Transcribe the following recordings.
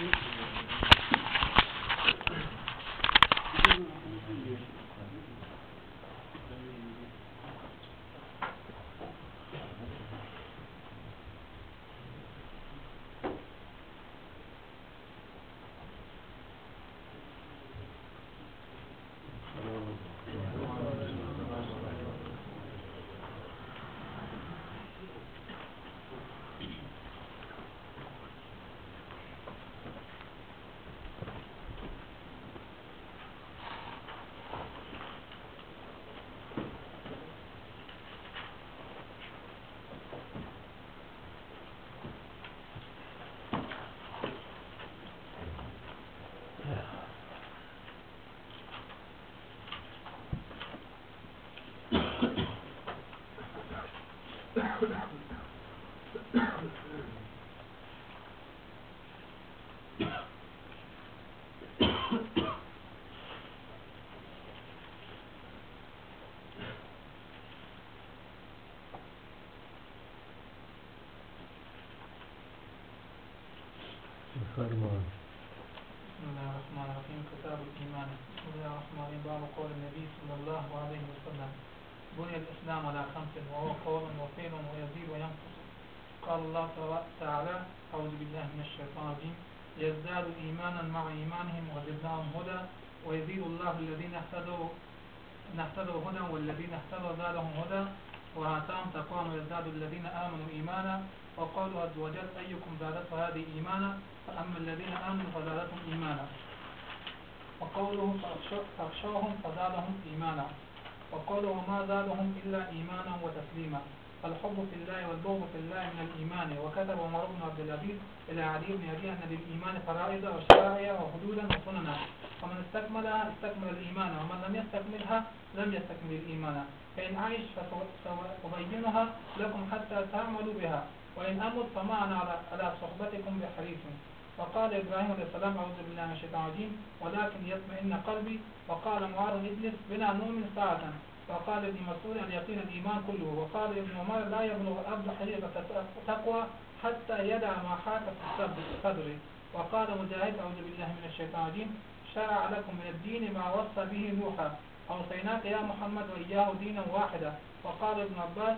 Thank you. بسم الله الرحمن الرحيم. كتاب الإيمان. بسم الله الرحمن الرحيم باب قول النبي صلى الله عليه وسلم. بني الإسلام على خمس وهو قول وفعل ويزيد وينقص. قال الله تعالى أعوذ بالله من الشيطان الرجيم. يزداد إيمانا مع إيمانهم وزدناهم هدى. ويزيد الله الذين اهتدوا اهتدوا هدى والذين اهتدوا زادهم هدى. وهاتان تقوى ويزداد الذين آمنوا إيمانا. وقالوا عز وجل أيكم زادته هذه إيمانا؟ فأما الذين آمنوا فزادتهم إيمانا. وقوله فأخشوهم فزادهم إيمانا. وقوله ما زادهم إلا إيمانا وتسليما الحب في الله والبغض في الله من الإيمان. وكتب عمر بن عبد العزيز إلى علي بن أبي أن للإيمان فرائض وشرائع وحدودا وسننا. ومن استكملها استكمل الإيمان ومن لم يستكملها لم يستكمل الإيمان. فإن عايش فأبينها لكم حتى تعملوا بها وإن أمت فمعنا على صحبتكم بحريص وقال إبراهيم عليه السلام أعوذ بالله من الشيطان الرجيم ولكن يطمئن قلبي. وقال معاذ اجلس بنا نؤمن ساعة. وقال ابن مسعود اليقين الإيمان كله. وقال ابن عمر لا يبلغ الأرض حقيقة تقوى حتى يدع ما حاك في صدره. وقال مجاهد أعوذ بالله من الشيطان الرجيم شرع لكم من الدين ما وصى به نوحا. أوصيناك يا محمد وإياه دينا واحدا. وقال ابن عباس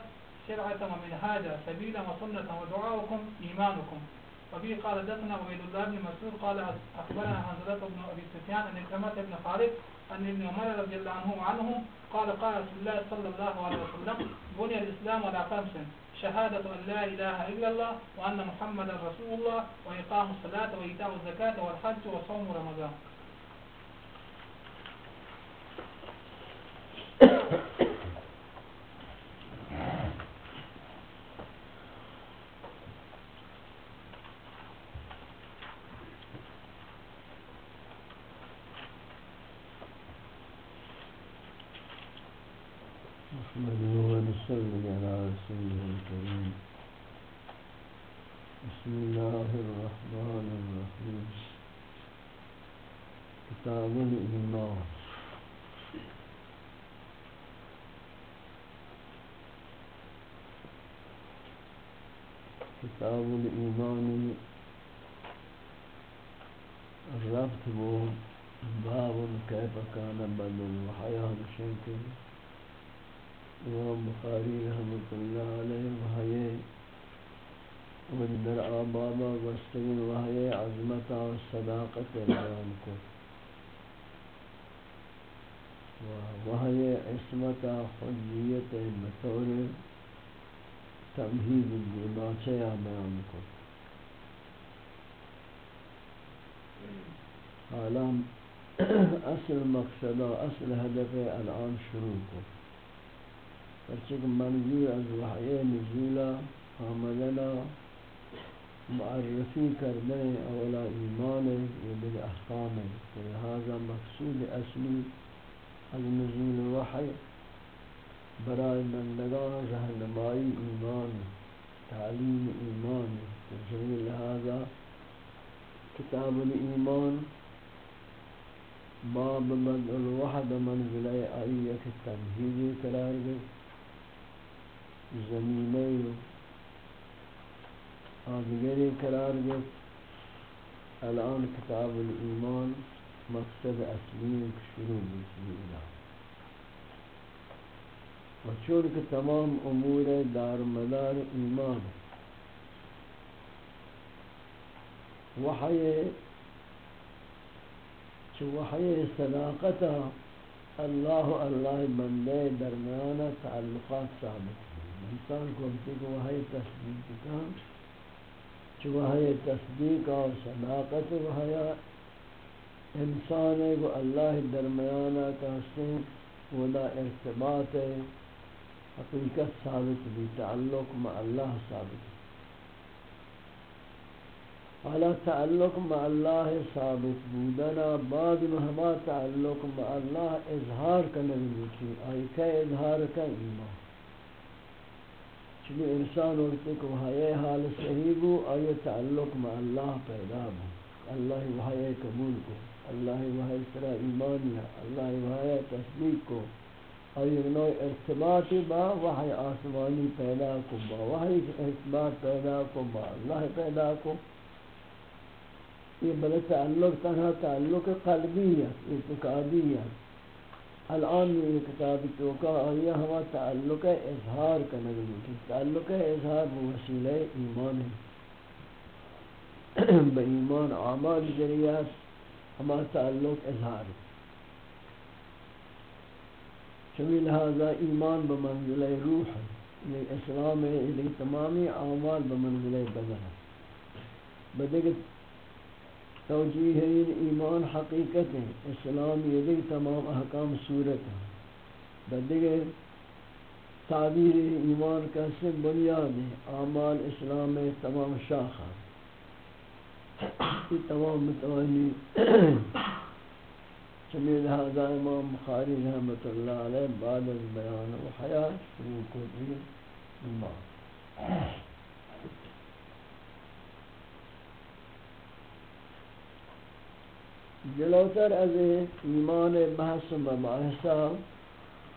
شرعة ومنهاجا سبيلا وسنة ودعاؤكم إيمانكم. وبه قال حدثنا عبيد الله بن مسعود قال أخبرنا حنظلة بن أبي سفيان أن كلمة بن خالد أن ابن عمر رضي الله عنه عنه قال قال رسول الله صلى الله عليه وسلم بني الإسلام على خمس شهادة أن لا إله إلا الله وأن محمدا رسول الله وإقام الصلاة وإيتاء الزكاة والحج وصوم رمضان. كتاب الإيمان الربط باب كيف كان بدل الحياة بشكل امام بخاری رحمۃ اللہ علیہ وحی ودر آبابا وستگن وحی عظمت و صداقت بیان کو. وحی عصمت خجیت بطور تمہید دیباچہ بیان کو حالا اصل مقصد و اصل هدف الان شروع کو پرچک منظور از وحی نزولا حاملنا معرفی کردن اولا ایمان و بالاحکام لہذا مقصود اصلی از نزول وحی برای مندگان رہنمائی ایمان، تعلیم ایمان جمیل لہذا کتاب الایمان باب بدء الوحد منزل آئیت تمہیدی قرار گئی زمینه آدگری قرار گفت الان کتاب الایمان مقصد اصلی شروع بسم و چون کہ تمام امور دار مدار ایمان. وحی چو وحی صداقت اللہ اللہ بندے درمیان تعلقات ثابت انسان کو وحی تصدیق کا چوہے تصدیق اور صداقت وحیا انسان کو اللہ درمیانہ کا سن ولا ارتباط حقیقت ثابت بھی تعلق مع اللہ ثابت حالا تعلق مع اللہ ثابت، بودنا بعد مہما تعلق مع اللہ اظہار کا نبی کی آئی کا اظہار کا ایمان۔ چلی انسان وقتی کہ وحی حال صحیح بو آئی تعلق مع اللہ پیدا بو اللہ وحی قبول کو، اللہ وحی سرا ایمانیا اللہ وحی تصدیق کو۔ آئی نوع ارتباط با، وحی آسمانی پیدا کو با، وحی ارتباط پیدا کو با، اللہ پیدا کو یہ بلے تعلق تنہا، تعلق قلبی ہے، اعتقادی ہے۔ الان یہ کتاب توقع آیا ہوا تعلق اظہار کا نگلی کی تعلق اظہار بوسیلہ ایمان ہے۔ با ایمان عامال ذریعہ ہما تعلق اظہار ہے۔ چمی لہذا ایمان بمنزل روح ہے یہ اسلام ہے یہ تمامی اعمال بمنزل بدن ہے بدگت توجیہ ایمان حقیقت ہے اسلام یہ تمام احکام صورت ہے بدگے تعبیر ایمان کا سے بنیاد ہے اعمال اسلام تمام شاخہ یہ تمام متوانی چمی لہذا امام بخاری رحمت اللہ علیہ بعد از بیان و حیات شروع کو دی ایمان جلوتر از ایمان بحث و مباحثہ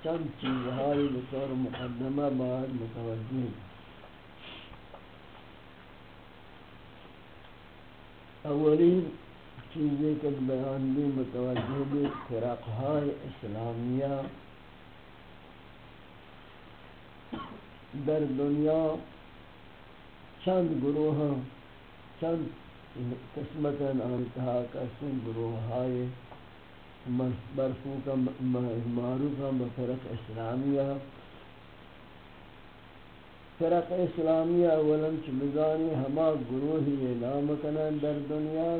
چند چیزهایی بطور مقدمه باید متوجه اولین چیزی که بیان بھی متوجه بھی فرقهای اسلامیہ در دنیا چند گروہ چند قسمتا انتہا قسم گروہ ہائے برفوکا معروفا بفرق اسلامیہ فرق اسلامیہ اولن چمزانی ہما گروہی نام کنن در دنیا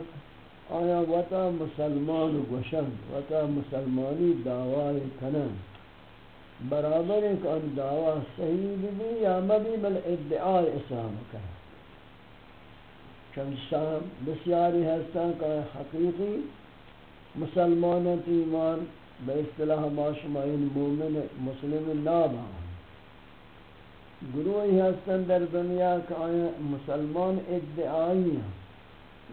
آیا وطا مسلمان گوشن، وطا مسلمانی دعوی کنن. برابر ایک ان دعوی صحیح بھی یا مبی بل ادعاء اسلام کنن. شمشان بسیاری ہستان کا حقیقی مسلمان ایمان بے اصطلاح ماشمائن مومن مسلم نابا گروہی ہستان در دنیا کا مسلمان ادعائی ہیں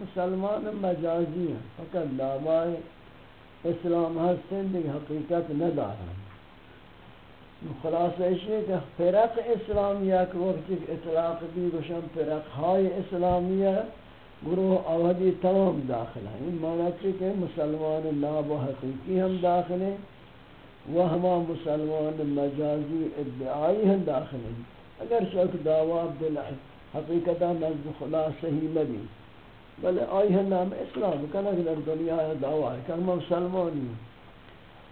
مسلمان مجازی ہیں، فقط دعوی اسلام ہستن دیکھ حقیقت ندارا خلاصہ ہے کہ فرق اسلامیہ کے وقت اطلاق بھی روشن فرق ہائی اسلامیہ گروہ آوہدی تمام داخل ہیں۔ ان معنی کہ مسلمان ناب و حقیقی ہم داخل ہیں، و ہما مسلمان مجازی ادعائی ہم داخل ہیں۔ اگر شک دعوی بل نزد خدا صحیح لگی بلے آئی ہم نام اسلام کنک در دنیا دعوی ہے کہ ہم مسلمانی ہیں۔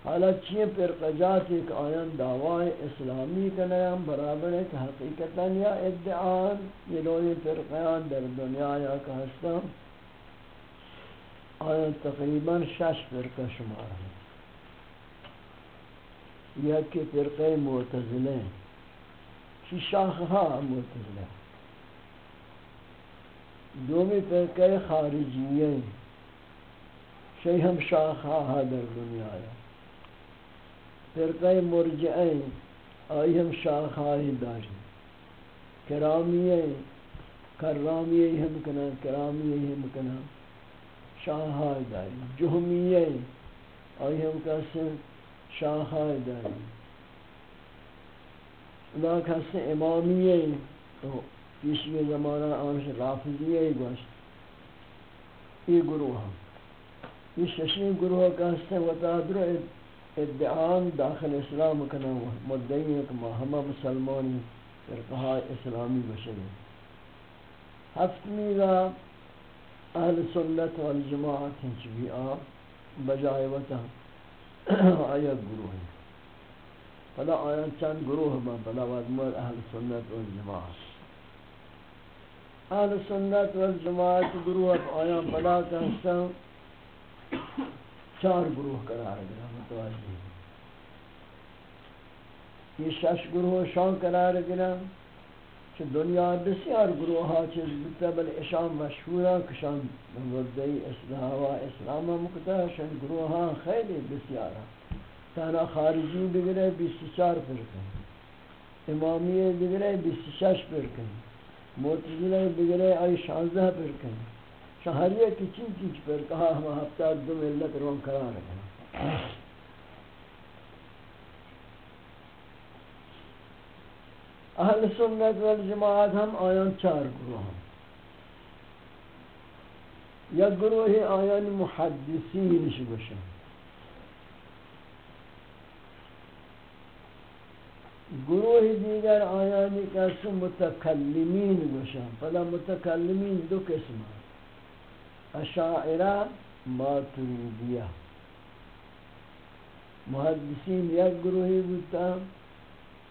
حالا چین پر قجات ایک آیان دعوی اسلامی کا نام برابر ہے کہ حقیقتا یا ادعان، یہ لوگ پر قیان در دنیا یا کہ ہستا۔ آیان تقریباً شش پر کا شمار ہے۔ یہ کہ فرقہ معتزلے چی شاخہا معتزلے دومی فرقہ خارجیے شیئی ہم شاخہا در دنیا یا فرقہ مرجعین آئی ہم شاخائی داری کرامیہ کرامیہ ہم کنا کرامیہ ہم کنا۔ شاہائی داری جہمیہ آئی ہم کسن شاہائی داری ادا کسن امامیہ تو پیشی زمانہ آنش رافضیہ گوشت۔ یہ گروہ ہم۔ یہ ششی گروہ کا حصہ وطا در ادعان داخل اسلام کنا مدعی ہے کہ ہمہ مسلمانی فرقہ اسلامی بشر بشری ہفتمی گا اہل سنت والجماعت ہنچ بھی آپ بجائے وطا آیا گروہ ہیں۔ فلا آیا چند گروہ با فلا وادمر اہل سنت والجماعت۔ اہل سنت والجماعت گروہ آیا، بلا فلا کہستا چار گروہ قرار گرا متوجہ یہ شش گروہ شان قرار گرا ہاں، مطلب ہاں، کہ دنیا ہاں، بسیار گروہ ها چیز بتا بل اشان مشہورا کشان مدعی اسلام و اسلام مکتا شان گروہ ها خیلی بسیارا تانا خارجی بگرے بیس چار فرقے امامی بگرے بیس شش فرقے معتزلہ بگرے آئی شانزہ فرقے شہریہ کی چیز چیز پر کہا، ہم ہفتہ دو ملت رون کرا رکھا اہل سنت والجماعت ہم آیان چار گروہ ہم۔ یا گروہ آیان محدثین شگوشن گروہ دیگر آیانی کس متکلمین گوشن پدا متکلمین دو قسم اشاعرہ ماتریدیہ محدثین یک گروہی بودتا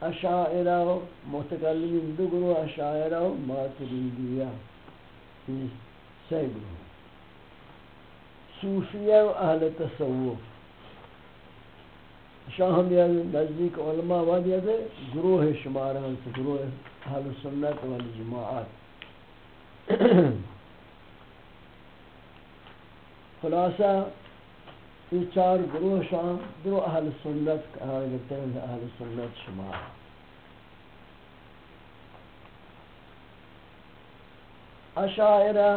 اشاعرہ و متکلمین دو گروہ اشاعرہ و ماتریدیہ سی گروہ صوفیہ و اہل تصوف. شاہم یا نزدیک علماء وادی ہے گروہ شمار ہیں گروہ اہل سنت والجماعات خلاصہ، یہ چار گروہ شام دو اہل سنت کہا گئے ہیں اہل سنت شمار۔ اشاعرہ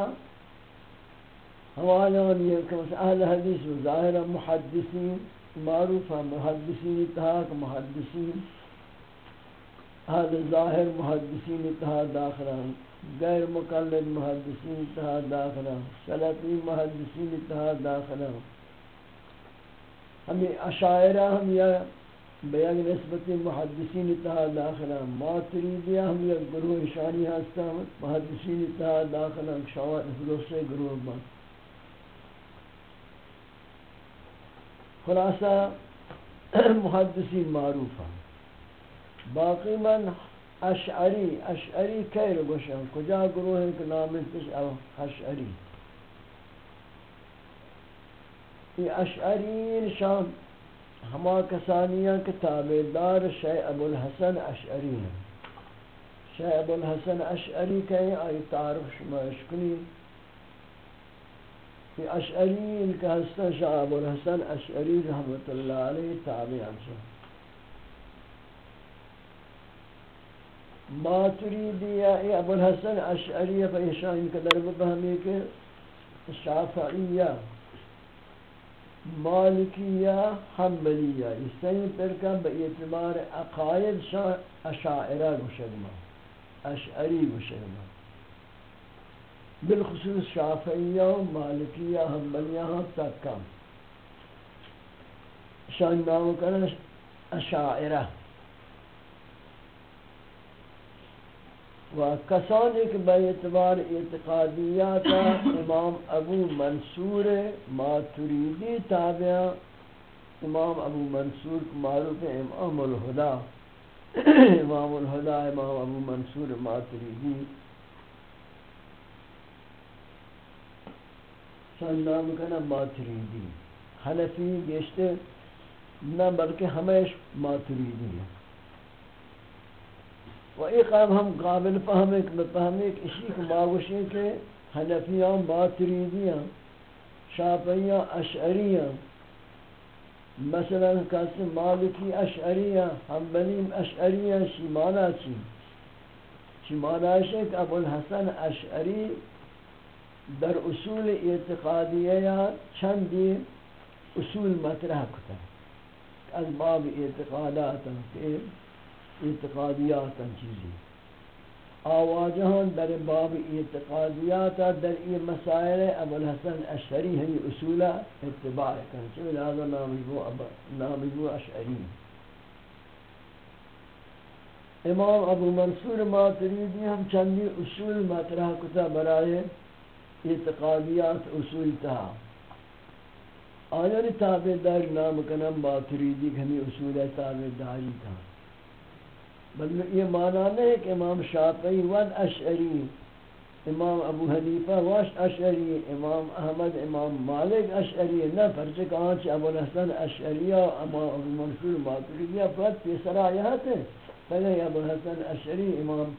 حوالیان یہ کہ اہل حدیث و ظاہرہ، محدثین۔ معروف ہے محدثین اتحاق محدثین هذا ظاہر محدثین اتحاد داخلہ غیر مقلد محدثین اتحاد داخلہ سلفی محدثین اتحاد داخلہ ہمیں اشاعرہ ہم یا بیان نسبت محدثین اتحاد داخلہ ماتریدیہ ہم یا گروہ شانی ہستا محدثین اتحاد داخلہ شوائد فلوسے گروہ بات خلاصہ، محدثین معروف ہیں باقی من اشعری اشعری کیر گوشن کجا گروہ ہے کہ نام تش اشعری؟ یہ اشعرین شان ہما کسانیاں کے تابدار شیع ابو الحسن اشعری ہیں۔ شیع ابو الحسن اشعری کہیں، آئی تعارف شما اشکنی کہ اشعری ان کا حسن شاہ ابو الحسن اشعری رحمت اللہ علیہ تابع شاہ ماتریدیہ ای ابو الحسن اشعری فیشان ان کا درب بہمی کہ شافعیہ، مالکیہ، حنبلیہ، اس سین پر کا اعتبار عقائد شاہ اشاعرہ گوشدما اشعری گوشدما بالخصوص شافعیہ و مالکیہ، حنبلیہ تک کم. شان نام کرنا اشاعرہ. و کسان ایک بے اعتبار اعتقادیات امام ابو منصور ماتریدی تابع امام ابو منصور معروف امام الہدا امام الہدا امام ابو منصور ماتریدی. شان نام کنا ماتریدی حنفی گشتے نہ بلکہ ہمیش ماتریدی ہیں و ایک قائم ہم قابل فہم ایک بفہم ایک اسی کو باوشی کہ حنفیان ماتریدیاں شاپیاں اشعریاں مثلا کسی مالکی اشعریاں حنبلیم اشعریاں شیمانا چی۔ شیمانا شک ابو الحسن اشعری در اصول اعتقادیه یا چندی اصول مطرح کتا از باب اعتقادات که اعتقادیات چیزی. آواجہاں در باب اعتقادیات در ای مسائل ابو الحسن اشعری ہمی اصولہ اتباع کرن چوہ لہذا نامی بو اشعری. امام ابو منصور ماتریدی ہم چندی اصول مطرح کتا برائے اعتقادیات اصول تہا آیانی تابدار نام کنم ماتریدی ہمی اصول تابداری تہا بل یہ معنی نہیں ہے کہ امام شافعی ود اشعری، امام ابو حنیفہ واش اشعری، امام احمد، امام مالک اشعری، نہ پرچہ آنچ ابو الحسن اشعری امام ابو منصور ماتریدی فرد پیسر آیات ہے. پہلے ابو الحسن اشعری، امام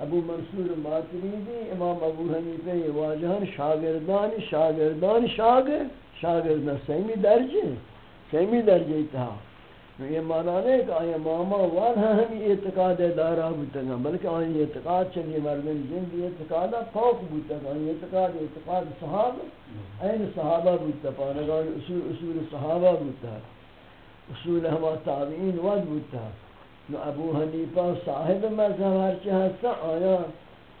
ابو منصور ماتریدی امام ابو حنیفہ واجہان شاگردان شاگردان شاگرد شاگردان سیمی درجے سیمی درجے اتحا یہ معنی نہیں کہ آیا ماما وان ہاں ہمی اعتقاد دارا بودتا گا، بلکہ آئی اعتقاد چلی مردن جن دی اعتقادا فوق بودتا گا۔ آئی اعتقاد اعتقاد صحابہ این صحابہ بودتا پانگان اصول اصول صحابہ بودتا اصول ہما تابعین ود بودتا نو ابو حنیفہ صاحب مذہب ہرچی ہستا، آیا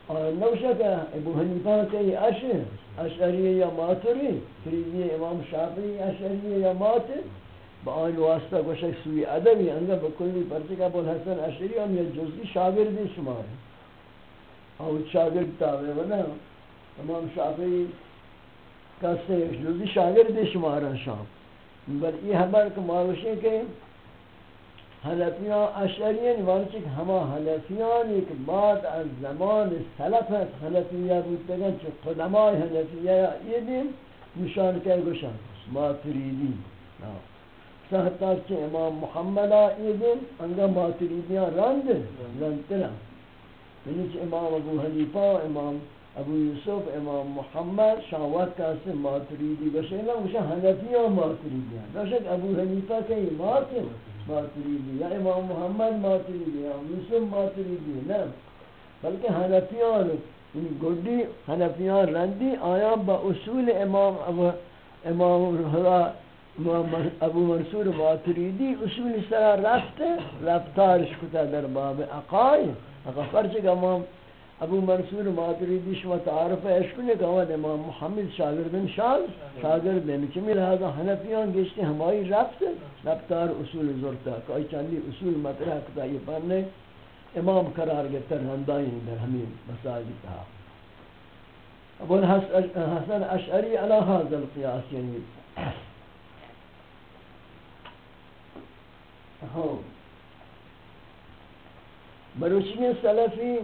آیا نوشا کہ ابو حنیفہ کئی اشر اشعری یا ماتری؟ فریدی امام شافعی اشعری یا ماتر با آن واسطہ گوشک سوی ادبی انگا بکلی پرچے کا بول حسن اشری ہم یہ جزی شاگردی شما ہے اور شاگرد تاوے ونا تمام شافعی کسے ایک جزی شاگردی شما رہا شام۔ بل یہ حبر کہ معلوشی کہ حلفیان اشعریان وانچہ کہ ہما حلفیان ایک بعد از زمان سلفت حلفیہ بودتگن چھ قدماء حلفیہ یہ دن نشان کہ گوشن ما تریدی نعم سہتا امام محمد آئیدن انگا ماتریدیاں رند رندتنا یعنی کہ امام ابو حنیفہ، امام ابو یوسف، امام محمد شاوت کاسی ماتریدی بشے نا وشا حنفیاں ماتریدیاں نشک ابو حنیفہ کئی ماتر ماتریدی، یا امام محمد ماتریدی، یا یوسف ماتریدی نہ بلکہ حنفیان یعنی گڑی حنفیان رندی آیا با اصول امام ابو امام الہدہ ابو منصور ماتریدی اصول سرا رفت، رفتارش کتا در باب اقای اگر فرچ امام ابو منصور ماتریدی شما تعارف اشکنے کہ امام محمد شاگردن شاگ شاگردن چمی لہذا حنفیان گشتی ہمائی رفت، رفتار اصول زورتا کہ چندی اصول مطرح کتا یہ پرنے امام قرار گتر ہندائیں در ہمیں مساجد تھا۔ ابو الحسن اشعری علی هذا القیاس یعنی ہاں۔ بروچنی سلفی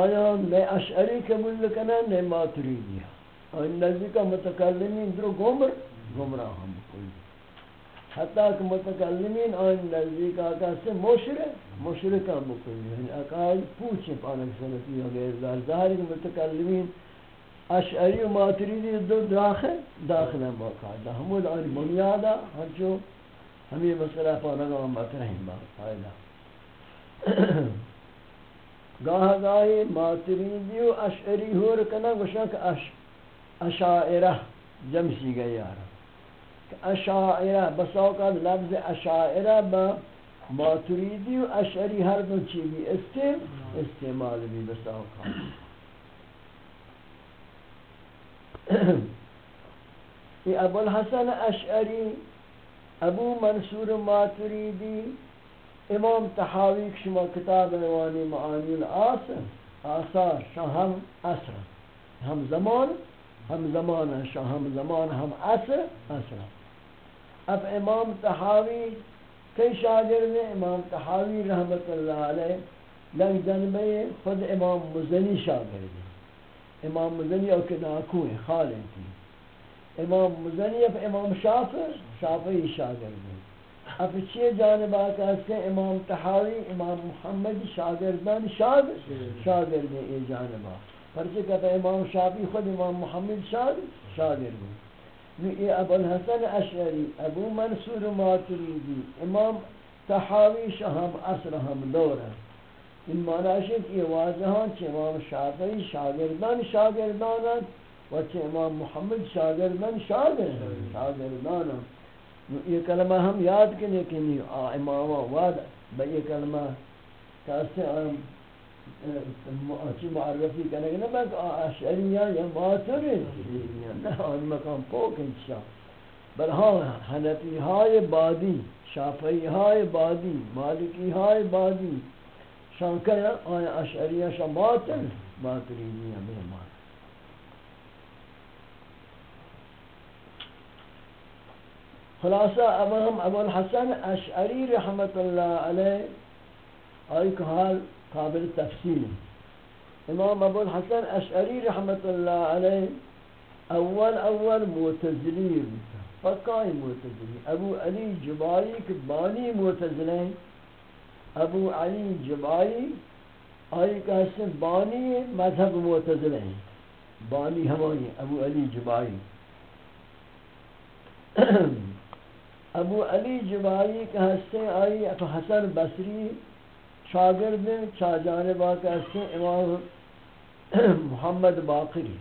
آیا نئے اشعری قبول لکنا نئے ماتریدی ہاں۔ آیا نزدی متکلمین درو گمر، گمراہ ہم کوئی۔ حتیٰ کہ متکلمین آیا نزدی کا کسی مشرک مشرک ہم کوئی۔ یعنی اقائد پوچھیں پانک سلفی و غیر دار ظاہری کہ متکلمین اشعری و ماتریدی دو داخل داخل ہیں باقاعدہ۔ ہمود آنی بنیادہ، ہنچو ہم یہ مسئلہ پانا گا مطرح بات فائدہ گاہ گاہی ماتریدی و اشعری ہو رکنا گوشک اش اشائرہ جمسی گئی آرہا اشائرہ بس اوقات لفظ اشائرہ با ماتریدی و اشعری ہر دو چیزی استیم استعمال بھی بس اوقات یہ ابو الحسن اشعری، ابو منصور ماتریدی امام تحاوی شما کتاب روانی معانی الآثر آثار شاہم اثر ہم زمان ہم زمان شاہ، ہم زمان، ہم اثر اثر اب امام تحاوی کئی شاگرد امام تحاوی رحمت اللہ علیہ، لنگ جنبے خود امام مزنی شاگرد امام مزنی او کہ ناکو ہیں. تھی امام مزنی، اب امام شافر شافعی شاگرد اب چیئے جانب آتا ہے امام تحاوی امام محمد شاگردان شاگرد شاگرد ہیں یہ جانب آتا کہتا ہے امام شافعی خود امام محمد شاگرد شاگرد ہیں۔ یہ ابو الحسن اشعری، ابو منصور ماتریدی، امام تحاوی شہم اصر ہم دور ہیں۔ ان معنی ہے ہاں واضحان چھ امام شافعی شاگردان شاگردان ہیں وچه امام محمد شاگردان شاگرد شاگردان یہ کلمہ ہم یاد کرنے کہ نہیں امام وعد با یہ کلمہ کہتے ہیں چی معرفی کرنے گا نا کہ اشعریہ یا ماتریدیہ نا آن مکان پوک انشاء۔ بل ہاں حنفی ہائے بادی، شافعی ہائے بادی، مالکی ہائے بادی شان کیا آیا اشعریہ شا ماتر ماتریدیہ مہمان۔ خلاصہ امام ابو الحسن اشعری رحمت اللہ علیہ آئی حال قابل تفصیل امام ابو الحسن اشعری رحمت اللہ علیہ اول اول معتزلی پکائی معتزلی ابو علی جبائی کے بانی معتزلے ابو علی جبائی آئی کہ حسن بانی مذہب معتزلے بانی ہمانی، ابو علی جبائی۔ ابو علی جبائی کے حسن آئی حسن بصری شاگرد چا جانب آکا امام محمد باقری۔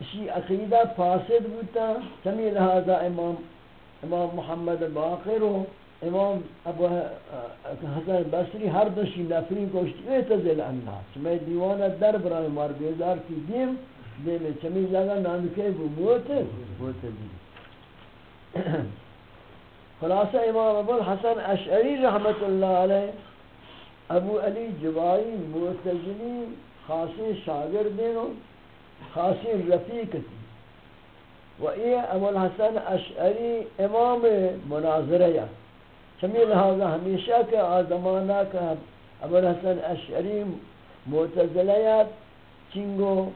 اسی عقیدہ فاسد بوتا، سمی لہذا امام امام محمد باقر و امام ابو حسن بصری ہر دوشی نفری کوشتی اعتزل اللہ چمی دیوانا در برای مار بیزار کی دیم دیم چمی لگا نامکے بو موت موت دیم خلاصہ امام ابو الحسن اشعری رحمت اللہ علیہ، ابو علی جوائی معتزلی، خاصی شاگردین و خاصی رفیق تھی۔ و یہ ابو الحسن اشعری امام مناظرہ چمی لہذا ہمیشہ کے آزمانہ کا ابو الحسن اشعری معتزلیات چنگو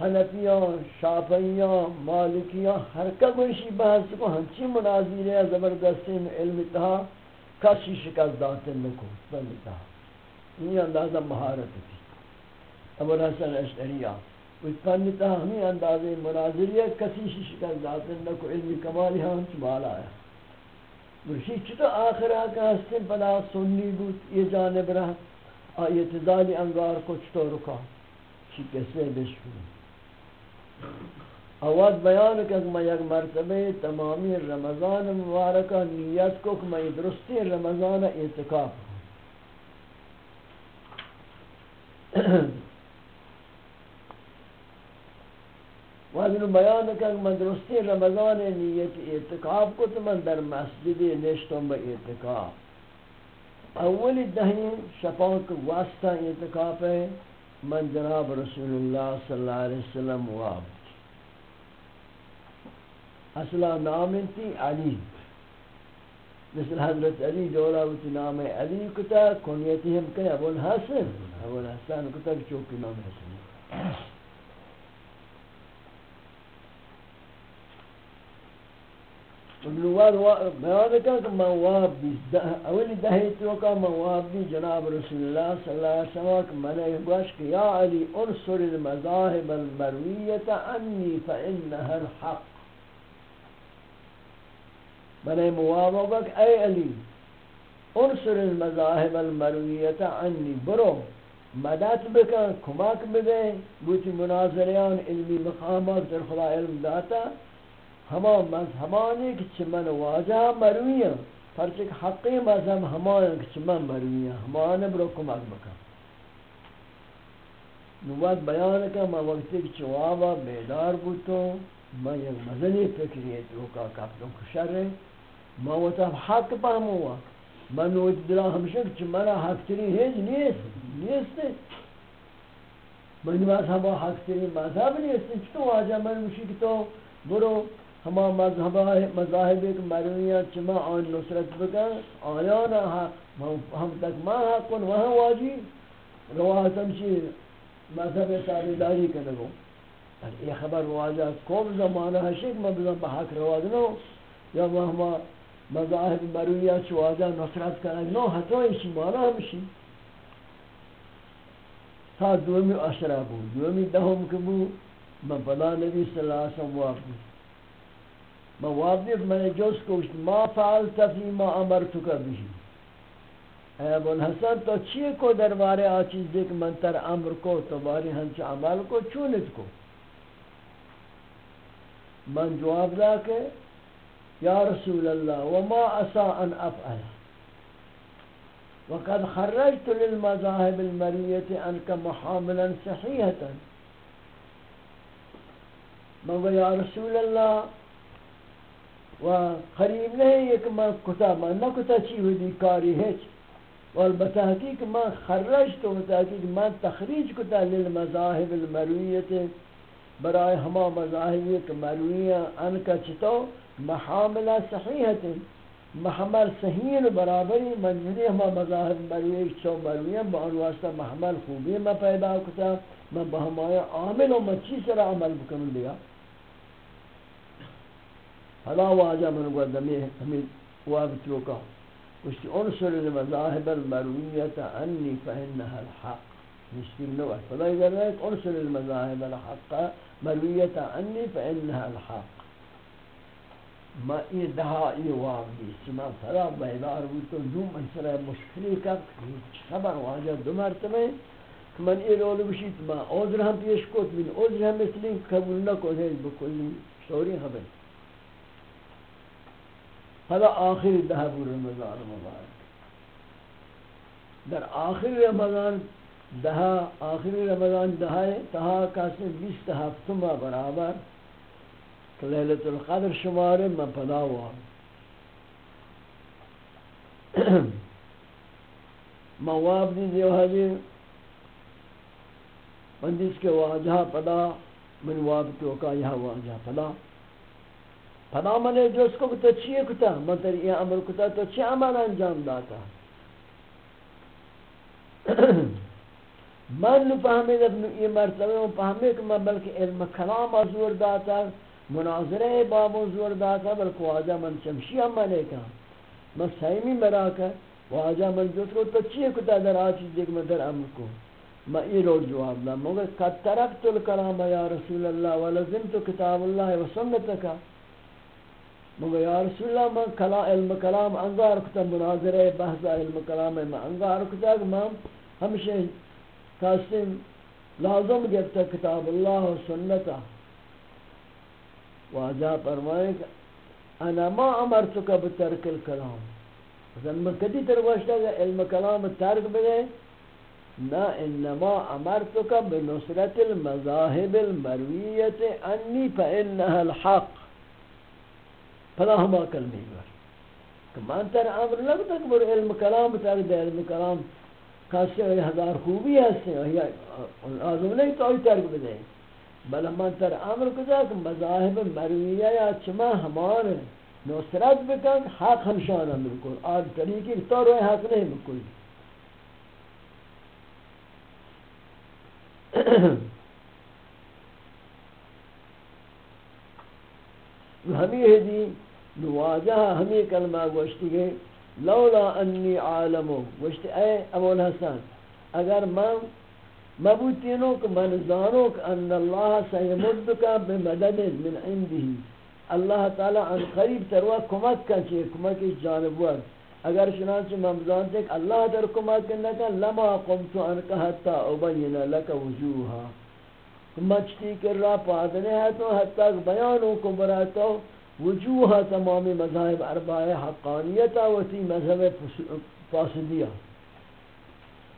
حنفیان شافعیان مالکیان ہر کا گوشی بحث کو ہنچی مناظر ہے زبردستی میں علم تہا کسی شکست داتن نکو بند تہا یہ اندازہ مہارت تھی۔ ابو حسن اشعریہ اس پند تہا ہمیں اندازہ مناظر ہے کسی شکست داتن نکو علم کمالی ہاں چمالا آیا گوشی چطور آخر آکا ہستن پدا سنی بود، یہ جانب رہا آیت دالی انگار کو چطور رکا، چی کسے بشکروں اول بیان کہ میں یک مرتبہ تمامی رمضان مبارکہ نیت کو کہ میں درستی رمضان اعتکاف وزن بیان کہ میں درستی رمضان نیت اعتکاف کو تو من در مسجد نشتم با اعتکاف اولی دہی شفاق واسطہ اعتکاف ہے۔ من جناب رسول اللہ صلی اللہ علیہ وسلم واب اصلا نام انتی علی۔ مثل حضرت علی دولا وتی نام علی کتا کنیتی ہم کہ ابو الحسن۔ ابو الحسن کتا چوکی نام حسن۔ نوار بیان کن کہ من واب بھی اولی دہی توکا من واب بھی جناب رسول اللہ صلی اللہ علیہ وسلم کہ من اگوش کہ یا علی انصر المذاہب المرویت انی فإنها الحق۔ من موافقہ کہ اے علی انصر المذاہب المرویت انی برو۔ مدد بکن کمک بدے بوتی مناظریان، علمی مقامات در خدا علم داتا۔ ہما مذہبانی کہ چمن واجہ مروی ہیں پرچک حقی مذہب ہمانے کہ چمن مروی ہیں ہمانے برو کمک بکا نوات بیان کا میں وقتی کہ چوابا بیدار بوتو میں یک مزنی فکری ہے تو کا کپتوں کشر ہے میں وہ تب حق پہم ہوا میں نوت دلا ہمشہ کہ چمنا حق تری ہیج نیست. نیست. میں نواز ہما حق تری مذہب نیست. چطور واجہ من مشی کہ تو برو ہما مذہبہ مذاہب ایک مرویہ چما آن نصرت بکن آیانا ہاں، حق ہم تک ما حق کن وہاں واجی؟ روایتم چی مذہب تابداری کنگو یہ خبر واجہ کوم زمانہ ہے شک مبزن بحق روادنو یا ہما مذاہب مرویہ چی واجہ نصرت کنگنو حتی ایشی مانا ہمشی تا دومی اشرا بود، دومی دهم که بود من پدا نبی صلی اللہ علیہ وسلم وافد واقعی موافق میں جوز کوشت ما فعلت فی ما امرتک بھی اے ابو الحسن، تو چیئے کو دربارے آ چیز دیکھ، من تر امر کو، تو باری ہنچ عمل کو چونت کو؟ من جواب دا کہ، یا رسول اللہ، وما اسا ان افعل. وقد خرجت للمذاهب المرية أنك محاملا صحيحة مگو یا رسول اللہ و قریب نہیں ایک میں کتا میں نہ کتا چی ہوئی کاری ہے ہیچ والبتحقیق ما خرجت و بتحقیق ما تخریج کتا للمذاہب المرویت۔ برای ہما مذاہبی کہ مرویہ انکا چتو محاملہ صحیحت۔ محمل صحیح برابری منجری ہما مذاہب مرویہ چو مرویہ با واسطہ محمل خوبی ما پیدا کتا۔ میں بہمایا عامل و مچی سر عمل بکن لیا۔ حلا واجہ من قدمی ہمیں وابت روکا وشتی انصر المذاهب المروية عني فإنها الحق۔ نشتي نوع فلا يقول انصر المذاهب الحق مروية عني فإنها الحق۔ ما ای دهایی واقعی سما فلا بیدار بود تو دو مسئله مشکلی کرد خبر واجه دو مرتبه که من ای رول بشید ما عذر هم پیش کت، من عذر هم مثل این قبول نکن بکلی شوری خبر حالا آخر دهبور رمضان مبارک. در آخر رمضان دها آخر رمضان دهای تها کسی بیست هفتم برابر. لیلت القدر شماره من پدا وام مواب دی دیو حضیر من کے واجہ پدا من واب توکا یہاں واجہ پدا پدا منے جو کو تو چیئے کتا من تر یہ عمل کتا تو چی عمل انجام داتا من نو پہمید ابن یہ مرتبہ ہوں پہمید کہ من بلکہ علم کلام زور داتا مناظرہ باب زور داتا بلکہ واجہ من چمشی عملے کا من سیمی مرا کر واجہ من جو کو تو چیئے کتا در آچیز دیکھ میں در عمل کو میں یہ رو جواب دا مگر قد ترکت الکلام یا رسول اللہ ولزمت کتاب اللہ و سنتکا مگر یا رسول اللہ، من کلا علم کلام انگار کتا، مناظرہ بحث علم کلام میں انگار کتا کہ میں ہمشہ تاسم لازم گفتا کتاب اللہ و سنتا۔ واجہ فرمائے کہ انا ما امرتک بترک الکلام۔ مثلا من کدی تروشتا کہ علم کلام ترک بگئے؟ نا انما امرتک بنصرت المذاہب المرویت انی فانها الحق۔ پدا ہما کلمی گر کہ من تر امر لگتا کہ بر علم کلام تر دے علم کلام. کسی ہوئی ہزار خوبی ہستے ہیں آزم نہیں تو ہوئی ترک بدے بل من تر امر کتا کہ مذاہب مرویہ یا چما ہمان نصرت بکن حق ہمشانہ بالکل آج طریقی تو روئے حق نہیں بالکل ہمیں ہے جی نواجہ ہمیں کلمہ گوشتی گئے لولا انی عالمو گوشتی اے ابو الحسن، اگر من مبوتینو کہ من زانو کہ ان اللہ سیمدکا بمدد من عنده. اللہ تعالی ان قریب تروا کمک کن چیئے کمک اس جانب ور. اگر چنانچہ من زانتے کہ اللہ در کمک کن لکا لما قمتو انکا حتی ابین لکا وجوہا. مچتی کر رہا پادنے ہے تو حتی بیانوں کو براتو. وجوہ تمامی مذاہب اربع حقانیتا و مذہب فاسدیہ۔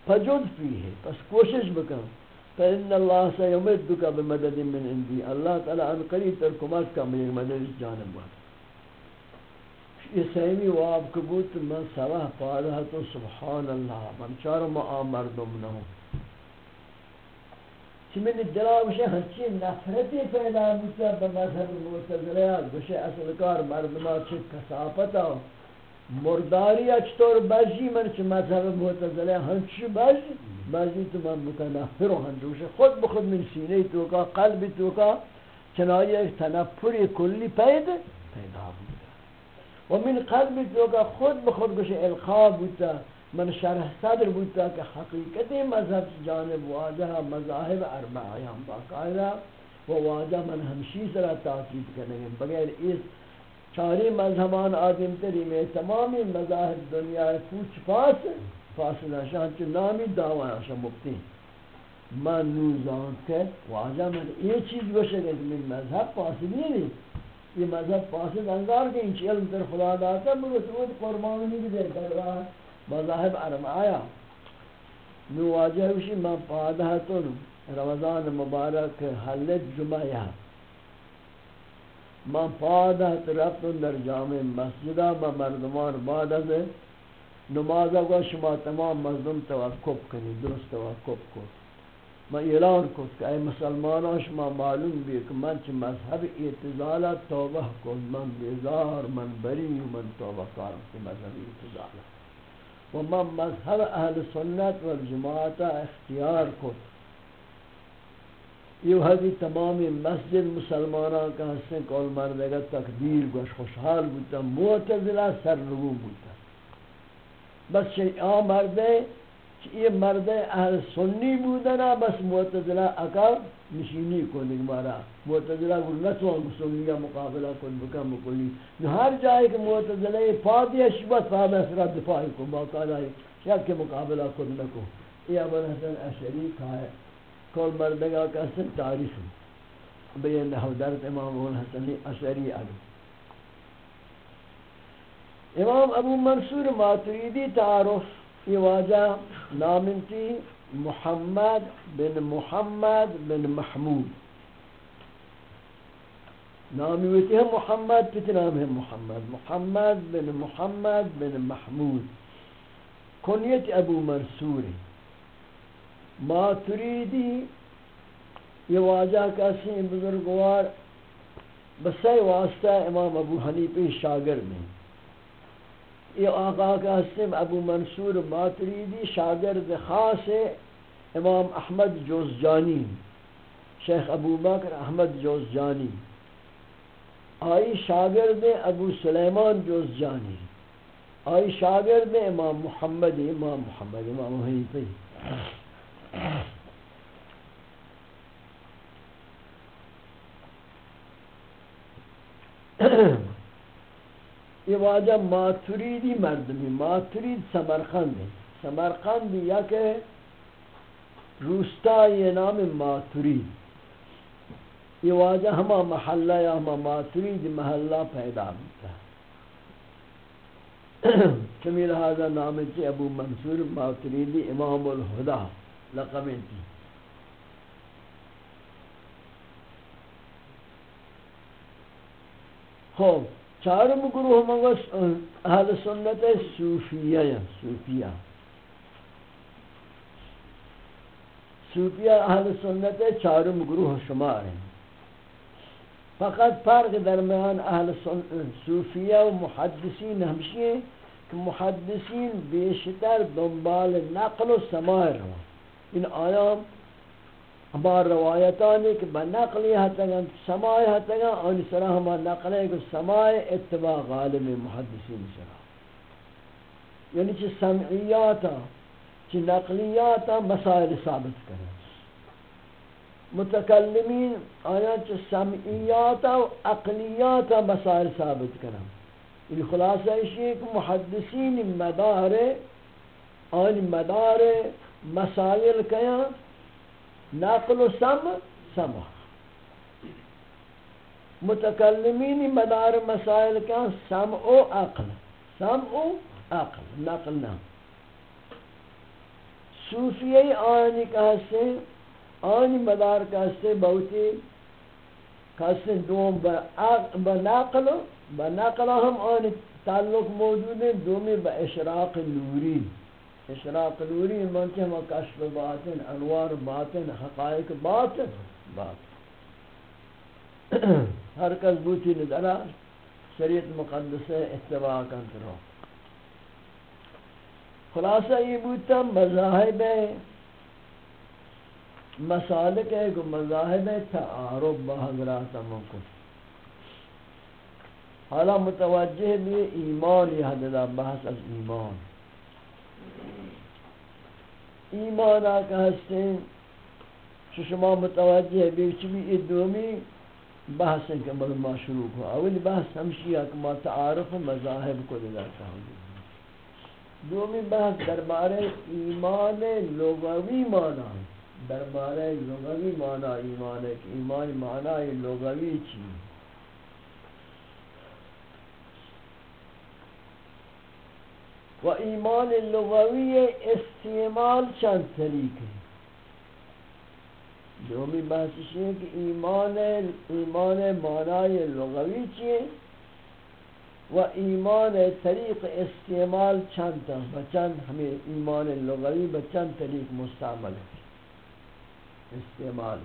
فجد فیہ پس کوشش بکن۔ فإن اللہ سیمدک بمدد من اندی اللہ تعالی ان قریب تر کمک کا من مدد اس جانب بات یہ سیمی واب کبوت من سواہ پادہ تو سبحان اللہ۔ من چارم آمردم نہوں چی من دلا نفرتی پیدا بوده به مذهب معتزله بشه اصل کار مردم چه کسافتا مرداری چطور بجی من چه مذهب معتزله هنچی بجی؟ بجی تو من متنفر و هنجوشه خود بخود من سینه تو کا قلب تو کا چنای یک تنفر کلی پیدا پیدا بوده و من قلب تو کا خود بخود بشه القا بوده من شرح صدر بودتا کہ حقیقت مذہب جانب واجہ مذاہب اربعیان باقاعدہ و واجہ من ہمشی سرا تاکید کرنے بغیر اس چاری مذہبان آدم تری میں تمامی مذاہب دنیا پوچھ پاس فاصلہ شان چو نامی دعوی آشا مبتی. من نوزان کے واجہ من یہ چیز گوشے گئے من مذہب فاصلی نہیں یہ مذہب فاصل انگار کے انچی علم تر خدا داتا بگو تو قربانی بھی دے کر رہا ہے مذاہب عرب آیا۔ نو واجہ وشی من پادہتن رمضان مبارک حلت جمعہ۔ من پادہت رفتن در جامع مسجدہ با مردمان بعد از نمازہ گوش شما تمام مردم توقف کنی، درست توقف کنی میں اعلان کو کہ اے مسلمانوں شما معلوم بھی کہ من چھ مذہب اعتزالہ توبہ کو من بیزار، من بری، من توبہ کارم کی مذہب اعتزالہ۔ و من مذهب اہل سنت والجماعت اختیار کو یہ حدی تمامی مسجد مسلمانوں کا حسن کول مردگا تقدیر گوش خوشحال بودتا معتزلہ سر رگو بودتا بس شیعہ مردے یہ مرد اہل سنی بودنا بس معتدلہ اکا نشینی کو نگمارا معتدلہ گل نتوان سنی سنیہ مقابلہ کن بکا مکلی. ہر جائے کہ معتدلہ پادی شبت فہم افراد دفاعی کو باقالا شک کے مقابلہ کن نکو. یہ ابن حسن اشری کھائے کول مردگا کا سن تعریف بین حضرت امام ابن حسن اشری علی. امام ابو منصور ماتریدی تعارف یہ واجہ نامنتی محمد بن محمد بن محمود۔ نامی ہے محمد پتہ نام ہے محمد؟ محمد بن محمد بن محمود۔ کنیت ابو منصور۔ ماتریدی۔ یہ واجہ کسی بزرگوار بسے واسطہ امام ابو حنیفی شاگر میں۔ یہ آقا کا حسن ابو منصور ماتریدی شاگرد خاص امام احمد جوزجانی، شیخ ابو بکر احمد جوزجانی۔ آئی شاگرد ابو سلیمان جوزجانی۔ آئی شاگرد امام محمد امام محمد، امام حنیفی یہ واجہ ماتریدی مردمی، ماترید سمرخند ہے سمرخند یا کہ روستا یہ نام ماترید. یہ واجہ ہما محلہ یا ہما ماترید محلہ پیدا ہوتا. ہے چمی لہذا نام چی ابو منصور ماتریدی امام الہدا لقب خوب چارم گروہ مگس اہل سنت صوفیہ یا صوفیہ صوفیہ اہل سنت چارم گروہ شمار ہیں فقط فرق درمیان اہل صوفیہ و محدثین ہمشی ہیں کہ محدثین بیشتر دنبال نقل و سماع رہا ان آیام ہمار روایتانی کہ بنقلی حتگا سماع حتگا ان سرا ہما نقلی کہ سماع اتباع غالب محدثین سرا. یعنی چی سمعیاتا چی نقلیاتا مسائل ثابت کریں متکلمین آیا چی سمعیاتا و اقلیاتا مسائل ثابت کریں یعنی خلاصہ اسی ہے کہ محدثین مدار، آن مدار مسائل کیا نقل و سم سمع متکلمین مدار مسائل کا سمع و عقل سمع و عقل نقل نہ صوفیہ آنی کہستے آنی مدار کہستے بہتی کہستے دوم بنقل بنقل ہم آنی تعلق موجود ہیں، دومی با اشراق نوری. اشراق نوری من کہ ہم کشف باطن، انوار باطن، حقائق باطن باطن. ہر کس بوتی ندرہ شریعت مقدس اتباع کنت رو خلاصہ یہ بوتا مذاہب مسالک ہے کہ مذاہب تعارب بحضرات مکن حالا متوجہ بھی ایمان یہ حددہ بحث از ایمان. ایمان آکا ہستیں چو شما متوجہ بیچ بھی ادومی بحث ہیں کہ ما شروع کو اولی بحث ہمشی ہے کہ ما تعارف مذاہب کو دیتا ہوں دومی بحث دربارے ایمان لغوی معنی دربارے لغوی معنی ایمان ہے کہ ایمان معنی لغوی چیز و ایمان لغوی استعمال چند طریق ہے دومی بحثش ہے کہ ایمان ایمان معنی لغوی چیئے و ایمان طریق استعمال چند تا بچند ہمیں ایمان لغوی بچند طریق مستعمل ہے استعمال.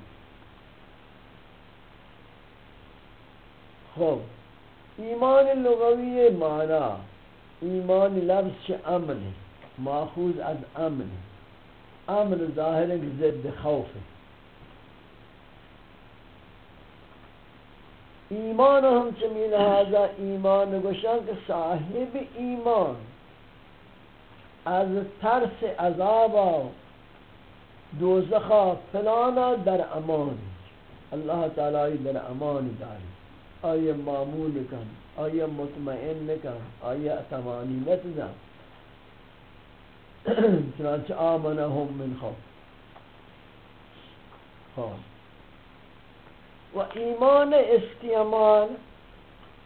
خوب ایمان لغوی معنی ایمان لفظ چه امن ماخوذ از امن امن ظاهر ضد خوف ایمان ہم چمی لہذا ایمان گوشن کہ صاحب ایمان. از ترس عذابا دوزخا فلانا در امان. اللہ تعالی در امان داری. آیا معمول کن. آیا مطمئن کن آیا تمانی نتزن. چنانچہ آمنهم من خوف. خوف. و ایمان استعمال،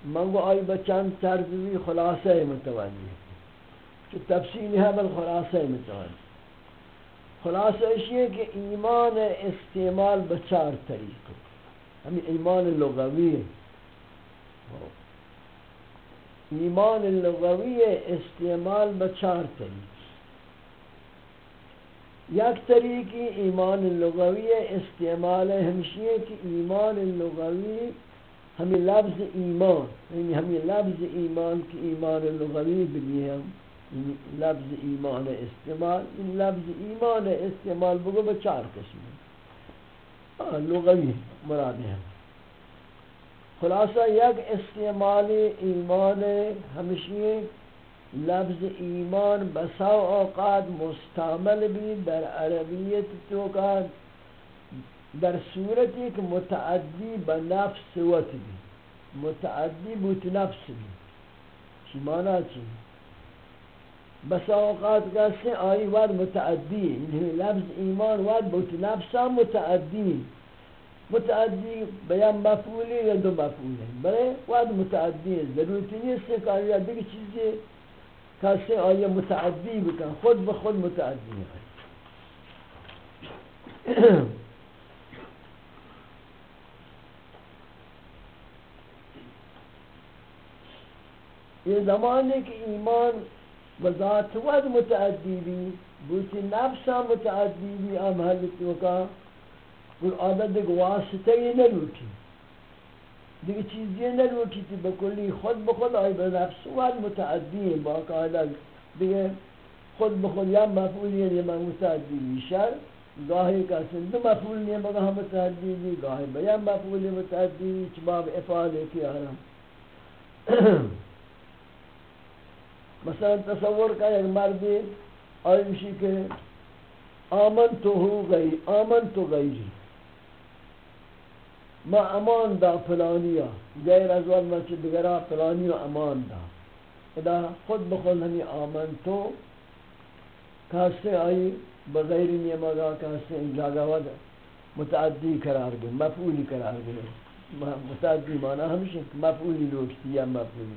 منگو آئی بچان ترجوی خلاصہ متوجہ کہ تفصیل ہے بل خلاصہ متوجہ خلاصہ یہ کہ ایمان استعمال بچار طریق ہمیں ایمان لغوی ایمان لغوی استعمال بچار طریق یک طریقی ایمان لغوی استعمال ہمشی کہ ایمان لغوی ہمیں لفظ ایمان یعنی ہمیں لفظ ایمان کی ایمان لغوی بھی ہم لفظ ایمان استعمال ان لفظ ایمان استعمال بگو بچار قسم لغوی مراد ہے۔ خلاصہ یک استعمال ایمان ہمشی لفظ ایمان بسا اوقات مستعمل بھی در عربیت تو کا در صورتی کہ متعدی بنفس وت بھی، متعدی بوت نفس بھی۔ چی مانا چی؟ بسا اوقات کہتے ہیں آئی واد متعدی، لفظ ایمان واد بوت نفسا متعدی۔ متعدی بیان مفعولی یا دو مفعولی. بلے واد متعدی ضرورتی نہیں اس سے کہا یا دیکھ چیزیں کسی آیا متعدی بکن. خود به خود متعدی یہ زمانے کی ایمان بذات ود متعدی بھی بوتی نفسا متعدی بھی آم حلتوں کوئی عادت ایک واسطہ ہی نہ لوٹی دیگه چیزی نلوٹی تی بکلی خود بخود آئی به نفس واد متعدی باقاعدہ دیگه خود بخود یا مفعولی ہے یا متعدی بیشر گاہی کا سن دو مفعول نہیں مگا ہم متعدی بھی گاہی بیا مفعول متعدی چباب افعال کی آرام مثلا تصور کا ایک مردی آئی مشی کہ آمن تو ہو گئی آمن تو گئی ما امان دا فلانیا غیر از وقت ما چه دیگرا فلانیا امان دا. ادا خود بخود ہمی آمن تو کاستے آئی بغیر نیمگا کاستے انجاگا ود متعدی قرار گئے، مفعولی قرار گئے. متعدی مانا ہمشہ مفعولی لوٹتی یا مفعولی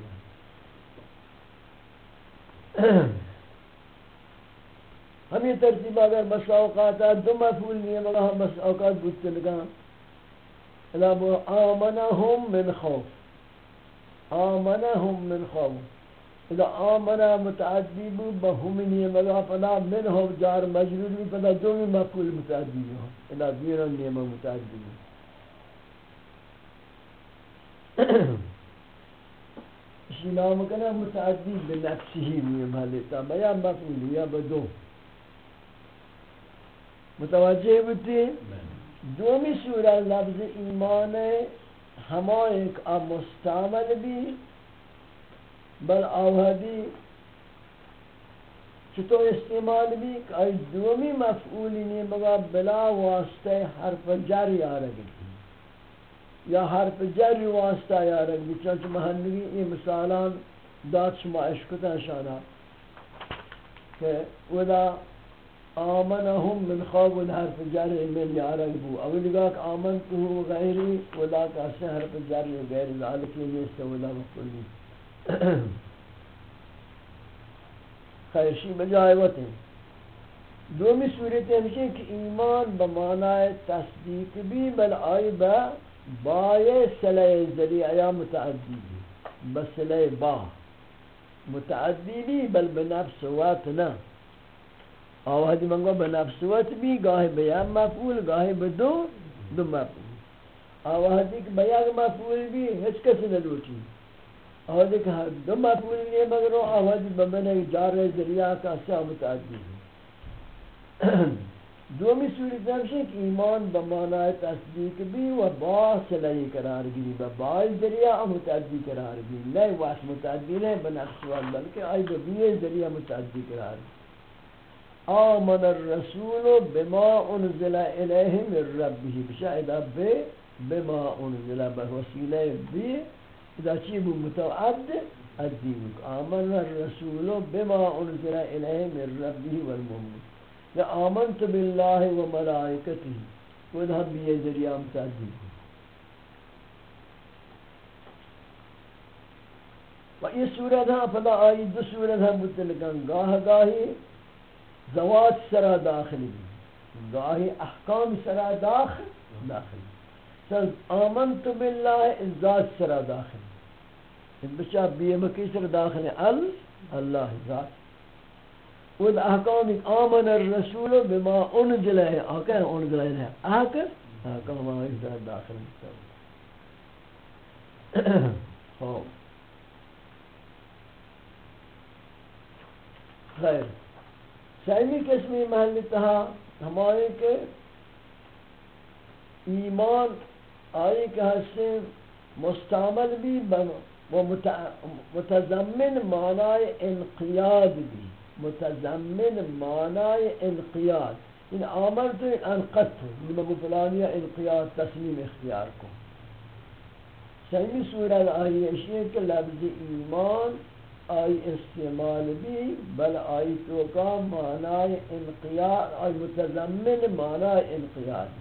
ہم یہ ترتیب اگر مساوقات دو مفعول نیمگا ہم مساوقات بودتے لگا آمنهم من خوف. آمنهم من خوف. إذا آمنا متعدی بود با همینی مگا فلا من جار مجرور بھی پدا دومی مقول متعدی ہو اذا دیران نیمہ متعدی بود اسی نام کنا متعدی بنفسه بھی مالتا بیا مقول یا بدو متوجہ بودتی؟ دومی سورہ لفظ ایمان ہما ایک مستعمل بھی، بل آوہدی چطور استعمال بھی کہ ای دومی مفعولی نہیں بگا بلا واسطہ حرف جری آرگی یا حرف جری واسطہ آرگی چونچہ محنگی یہ مثالان داد شما اشکتا شانا کہ ودا آمنهم من خواب الحرف جر من یارک بو اولی گاک آمنته غیری ودا کاسے حرف جر غیر ذالک یہ استولا بکلی خیرشی بجائے وطن دومی صورت ہے کہ ایمان بمعنی تصدیق بھی، بل آئی با، بائے سلح ذریعہ یا متعدی۔ بھی بسلح با۔ متعدی بھی بل بنفس وات نا آوازی منگو بنفس وات بھی گاہی بیا مفعول، گاہی بدو دو مفعول. آوازی کہ بیا مفعول بھی ہچ کسی ندوچی آوازی کہ دو مفعول نہیں مگر آوازی بمنے جار ذریعہ کا سا متعدی. بھی دومی صورت نمشی کہ ایمان بمعنی تصدیق بھی و باس لئی قرار گیری با باس ذریعہ متعدی قرار گیری نہیں واس متعدی نہیں بنفسوان بلکہ آئی ببیئے ذریعہ متعدی قرار. گیری آمن الرسول بما انزل الیہ من ربه. بشاہد بے بما انزل بوسیلہ بی اذا چیب متعد؟ الدین آمن الرسول بما انزل الیہ من ربه والمؤمن یا آمنت باللہ و ملائکتی وہ ہم بھی یہ ذریعہ متعدی و یہ صورت ہاں فلا آئی دو صورت ہاں متلقن گاہ گاہی زوات سرا داخلی بھی گاہی احکام سرا داخل داخلی سر آمنت باللہ ذات سرا داخل بچہ بیمکی سر داخل ال اللہ ذات خود احکام آمن الرسول بما انزل ہے۔ آکے انزل ہے۔ آکے احکام آئی ذات داخل خوب ہاں۔ خیر۔ سیمی قسمی محل تہا ہمارے کے ایمان آئی کہ حسن مستعمل بھی و متضمن معنی انقیاد بھی، متضمن معنی انقیاد۔ ان آمر تو انقت ان یعنی بگو فلانیہ انقیاد، تسلیم اختیار کو۔ سیمی سورہ آئی اشیاء کہ لفظ ایمان آئی استعمال بھی، بل آئی تو کا معنی انقیاد، آئی متضمن معنی انقیاد۔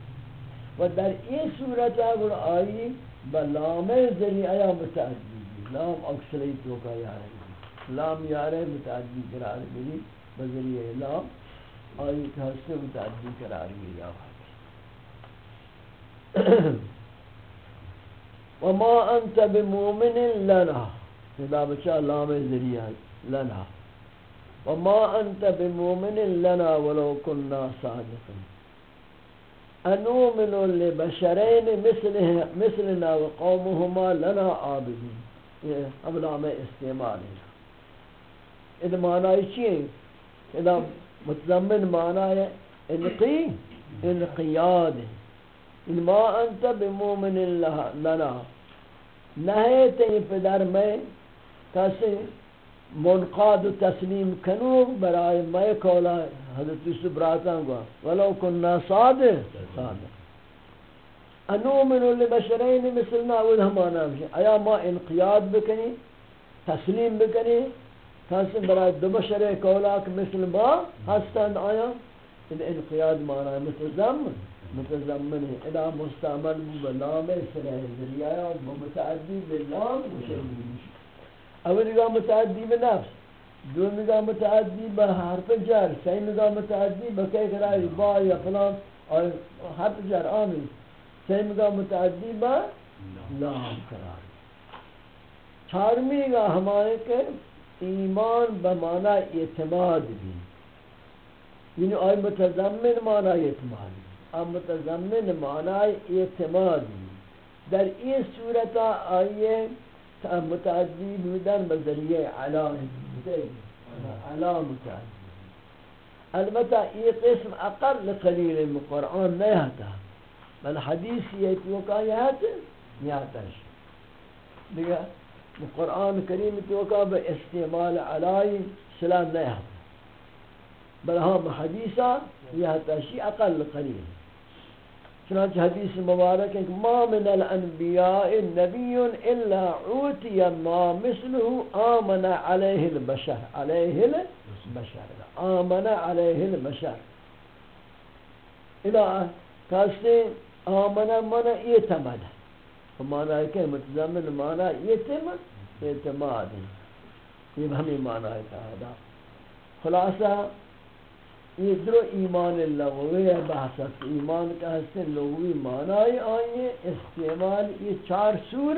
و در این صورت اگر آئی بلام ذریعہ متعدی، لام اکسلی تو کا یاری لام یار متعدی قرار ملی بذریعہ لام آئی کہ ہستے متعدی قرار ملی۔ وما انت بمومن لنا۔ اذا بچا لام ذریعہ لنا. وما أنت بمومن لنا ولو كنا صادقين. انومن لبشرين مثله مثلنا وقومهما لنا عابدين. یہ اب لام استعمال ہے ان معنی چیئے إذا متضمن معنی انقی انقیاد إن ما أنت بمومن لنا. نہے تی پدر میں کسی منقاد و تسلیم کنو برای میں کولا حضرت یوسف براتاں گوا، ولو کننا صادق. صادق. انومن لبشرین مثلنا وہ ہمانا آیا ما انقیاد بکنی؟ تسلیم بکنی؟ کسی برای دو بشر کولا کولاک مثل ما هستند، آیا؟ این انقیاد معنی متضمن متضمن ہے ادا مستعمل بلام سلح ذریعہ و متعدی بلام اول نگاہ متعدی بنفس دو نگاہ متعدی بحرف جر سی نگاہ متعدی بکی کرائی با یا فلان اور حرف جر، آمین. سی نگاہ متعدی با لام کرائی چارمی نگاہ ہمارے کہ ایمان بمانا اعتماد بھی یعنی آئی متضمن مانا اعتماد بھی آئی متضمن مانا اعتماد بھی در این صورتا آئیے متعدی بودن به ذریعه علام علام کرد البتة این قسم أقل قلیل قرآن نیهتا بل حدیث یہ تو کا یاد یادش دیگه قرآن کریم تو کا به استعمال علای سلام نیهتا بل هم حدیثا یادشی أقل قلیل چنانچہ حدیث مبارک ہے کہ ما من الانبیاء نبی الا عوتی ما مثله آمن علیہ البشر علیہ البشر، آمن علیہ البشر۔ الہ کہتے آمن من اعتمد معنی ہے کہ متضمن معنی اعتماد اعتماد۔ یہ ہمیں معنی ہے خلاصہ یہ درو ایمان لغوی ہے، بحث ایمان کا حسن لغوی معنی آئیے استعمال یہ چار سور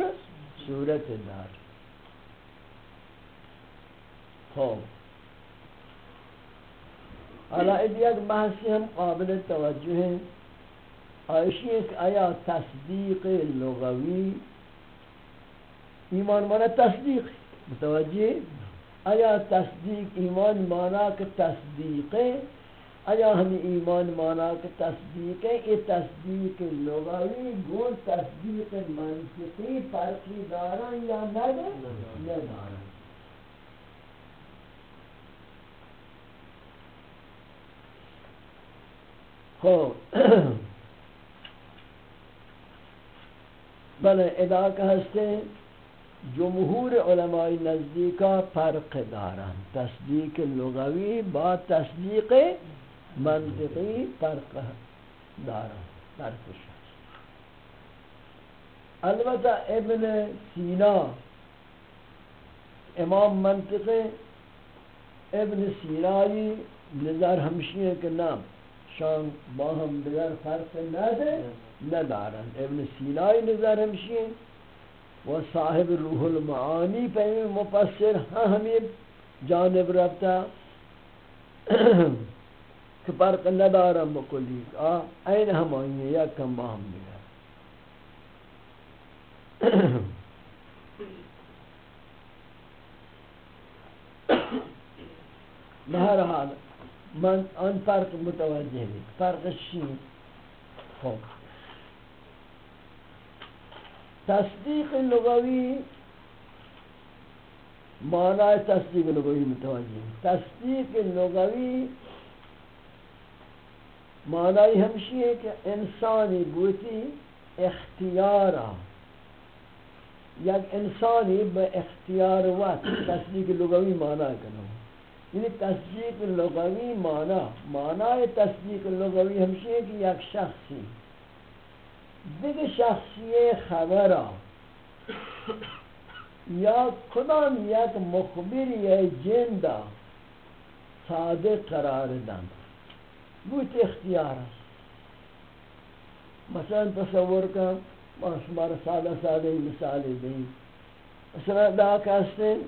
صورت دار۔ خوب۔ حالا ایک بحثی ہم قابل توجہ ہیں۔ آئیشی ایک آیا تصدیق لغوی۔ ایمان مانا تصدیق۔ متوجہ؟ آیا تصدیق ایمان مانا کہ تصدیق آیا ہم ایمان مانا کہ تصدیق ہے؟ یہ تصدیق لغوی گول تصدیق منطقی فرقی داران یا نداران خوب بلے ادا کا ہستے جمہور علماء نزدیکا فرق داران تصدیق لغوی با تصدیق منطقی فرق دارن فرق شخص. البتہ ابن سینا، امام منطق ابن سینائی نظر ہمشی ہے کہ نام، شان باہم دیگر فرق ندے ندارن ابن سینائی نظر ہمشی ہے و صاحب روح المعانی پہ مفسر ہاں ہمیں جانب رفتا کہ فرق ندارم بکلی این ہم آئیں یا کم باہم دیگر. بہرحال، من ان فرق متوجہ بھی فرق شین. خوب تصدیق لغوی معنی تصدیق لغوی متوجہ تصدیق لغوی معنی ہمشی ہے کہ انسانی بوتی اختیارا یک یعنی انسانی با اختیار وقت تصدیق لغوی معنی کنو۔ یعنی تصدیق لغوی معنی معنی تصدیق لغوی ہمشی ہے کہ یک شخصی۔ دیگه شخصی خبر یا کدام یک مخبر یا جند صادق قرار دن بود اختیار است. مثلا تصور کن، ما شما ساده ساده مثال دیم مثلا دا کستین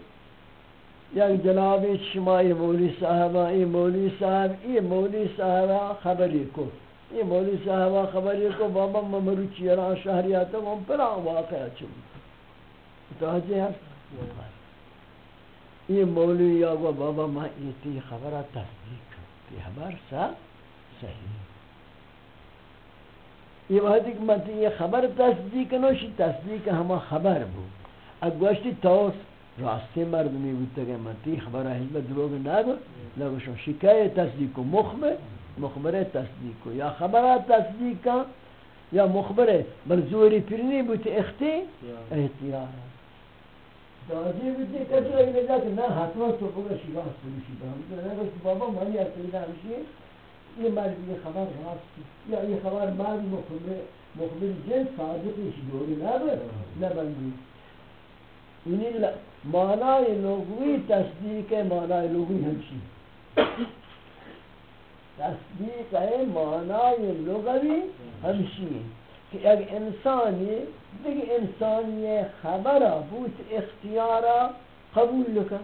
یک جناب شما ای مولی صاحبہ ای مولی صاحب ای مولی صاحبہ خبری کو. یہ مولی صاحبہ خبری کو بابا ممرو چیران شہریاتا ہم پرا واقعہ چون متوجہ ہے یہ مولی یا بابا ما یہ تی خبرہ تصدیق تی خبر سا صحیح یہ وقت کہ من یہ خبر تصدیق نوشی تصدیق ہما خبر بو۔ اگوشتی توس راستے مردمی بودتا کہ من تی خبرہ حضبت دروگ نگو لگو شو شکایت تصدیق مخبر مخبر تصدیق یا خبر تصدیق یا مخبر بل زوری پرنی بوتی اختی؟ احتیار داجی بوتی کچھ اگر جا کہ نا حتما تو بگا شیگاه ہم تو نگوش بابا مانی اصلی ہمشی یہ مرد یہ خبر راستی یا یہ خبر مرد مخبر مخبر جن صادقش دوری نبر نبندی یعنی معنی لغوی تصدیق معنی لغوی ہمشی تصدیق ہے معنی لغوی ہمشی کہ ایک انسانی دیکھ انسانی خبر بوت اختیارا قبول لکا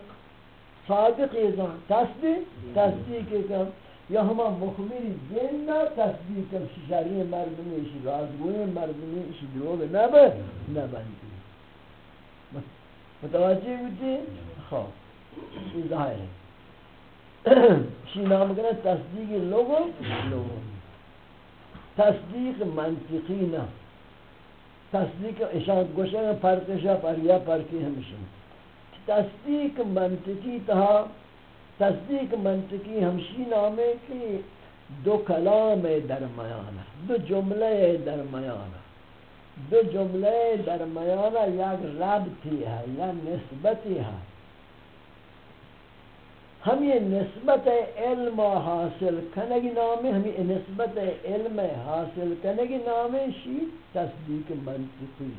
صادق ایزان تصدیق تصدیق کم۔ یا ہما مخبری جنہ تصدیق کم ششاری مردمی اشی رازگوی مردمی اشی دروگ نبند نبندی متوجہ ہوتی؟ خواب یہ ظاہر ہے. چی نام کرنا تصدیق لوگو؟ لوگو. تصدیق منطقی نا. تصدیق اشان گوشن پرکشا پر یا پرکی ہمشن تصدیق منطقی تہا تصدیق منطقی ہمشی نامے کی دو کلام درمیانا دو جملے درمیانا دو جملے درمیانا یک ربطی ہے یا نسبتی ہے۔ ہم یہ نسبت علم حاصل کنگی نامے ہم یہ نسبت علم حاصل کنگی نامے شی تصدیق منطقی۔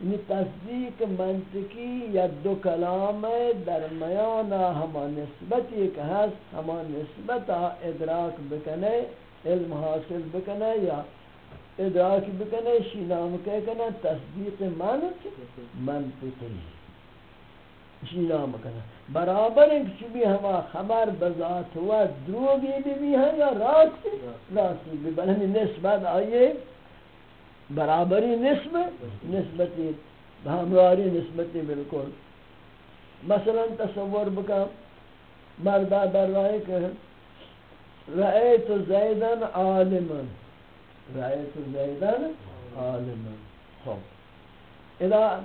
یعنی تصدیق منطقی یا دو کلام درمیان ہما نسبت ایک ہست ہما نسبت ادراک بکنے، علم حاصل بکنے یا ادراک بکنے، شی نام کہ کنا تصدیق منطقی، شی نام کنا برابر ایک چوبی ہما خبر بذات ہوا دروگی بھی بھی ہے یا راست راستی بھی بلہمی نسبت آئیے۔ برابری نسبت نسبتی ہمواری نسبتی بالکل۔ مثلا تصور بکا مردہ در رائے کہ، رأیت زیدن عالما، رأیت زیدن عالما۔ خب، اذا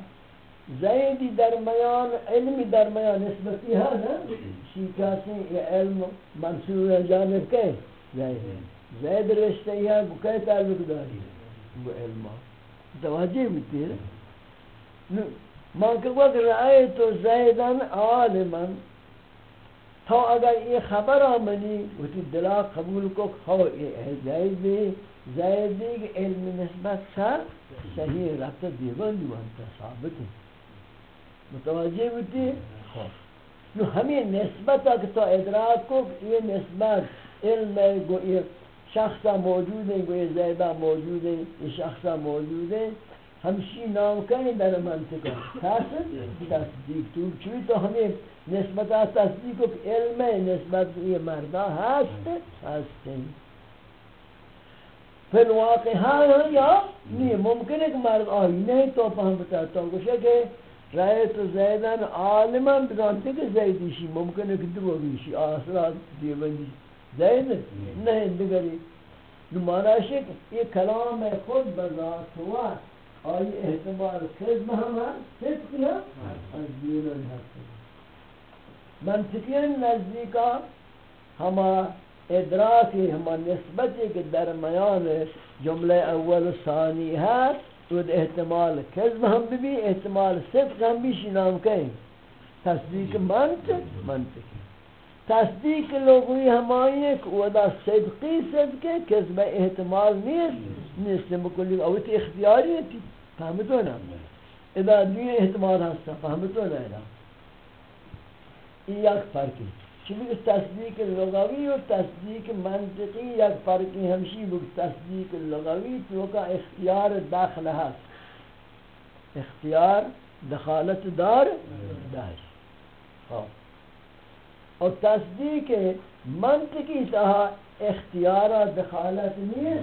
زیدی درمیان، علمی درمیان نسبتی ہے نا شیکاسی یہ علم منصور جانب کے زید زید رشتہ ہے بکے تعلق داری ہے؟ وہ علم توجہ ہوتی ہے من کہ وقت رأیت زیدن عالما تو اگر یہ خبر آمنی وتی دلا قبول کو خو زید بھی زید بھی علم نسبت سر صحیح رفت دیوان دیوان ثابت ہے متوجہ ہوتی ہے نو ہمیں نسبت کہ تو ادراک کو یہ نسبت علم گو یہ شخصا موجوده گوی زیبا موجوده این شخصا موجوده. همشی نام کنی در منطقه تحصیل تصدیق. تو چوی تو همین نسبت از تصدیق و علم نسبت به مردا هست؟ هستیم فی الواقع ها یا نی ممکن که مرد آینه تو فهم بتاتا گوشه که رأیت زیدن عالما بدانتی که زیدیشی. ممکنه که دروگیشی آسرات دیوندیشی. زید نہیں دیگری نمانا شک، یہ کلام خود بذات ہوا آئی احتمال خزم ہم ہے صدق ہے از دین الحق. منطقین نزدیکا ہما ادراک، ہما نسبت کے درمیان جملہ اول ثانی ہے، تو احتمال خزم ہم بھی، احتمال صدق ہم بھی شنام کہیں. تصدیق منطق منطقی تصدیق لغوی ہمائی ہے کہ ودا صدقی صدقے کس کذب احتمال نیست نیست مکلی اوتی اختیاری ہے فهمتو نا۔ اذا دوی احتمال ہستا فهمتو نا۔ اذا یک فرقی چلی تصدیق لغوی و تصدیق منطقی یک فرقی ہمشی بود تصدیق لغوی تو کا اختیار داخل هست اختیار دخالت دار دار۔ خواه اور تصدیق منطقی تہا اختیارہ دخالت نہیں ہے۔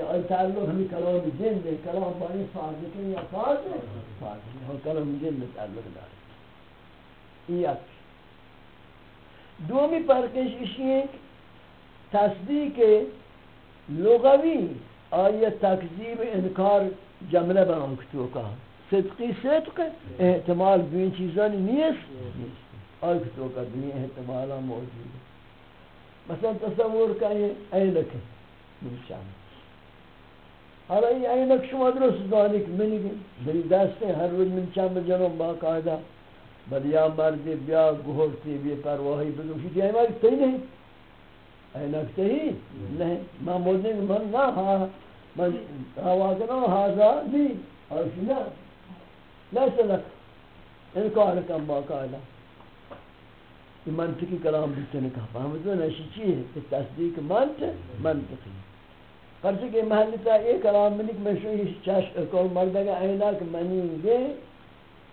اور تعلق ہمیں کلام جن دے کلام بانی صادق یا صادق صادق اور کلام جن دے تعلق دار ایک دومی پرکش اسی ہے تصدیق لغوی آیا تکذیب انکار جملہ بنا کتو کا۔ صدقی صدق احتمال بین چیزانی نیست نیست آئی تو کا دنیا احتمالا موجود ہے۔ مثلا تصور کا یہ اینک ہے نشان۔ حالا یہ اینک شما درست دانی کہ منی گئی دری یعنی دستے ہر روز من چند جنوں باقاعدہ بلیا مردی بیا گھورتی بیا پرواہی بدو شیدی اینک تی نہیں اینک تی نہیں میں مودنے کہ من نا ہاں من ہوا کنا ہازا دی اور شنا لیسا لک انکار کم باقاعدہ یہ منطقی کلام بیتے نے کہا فہمتو نشی چی ہے؟ کہ تصدیق منطق منطقی پرچہ کہ محلی تا ایک کلام منک میں شوئی چاش کول مردگا اینک منین گے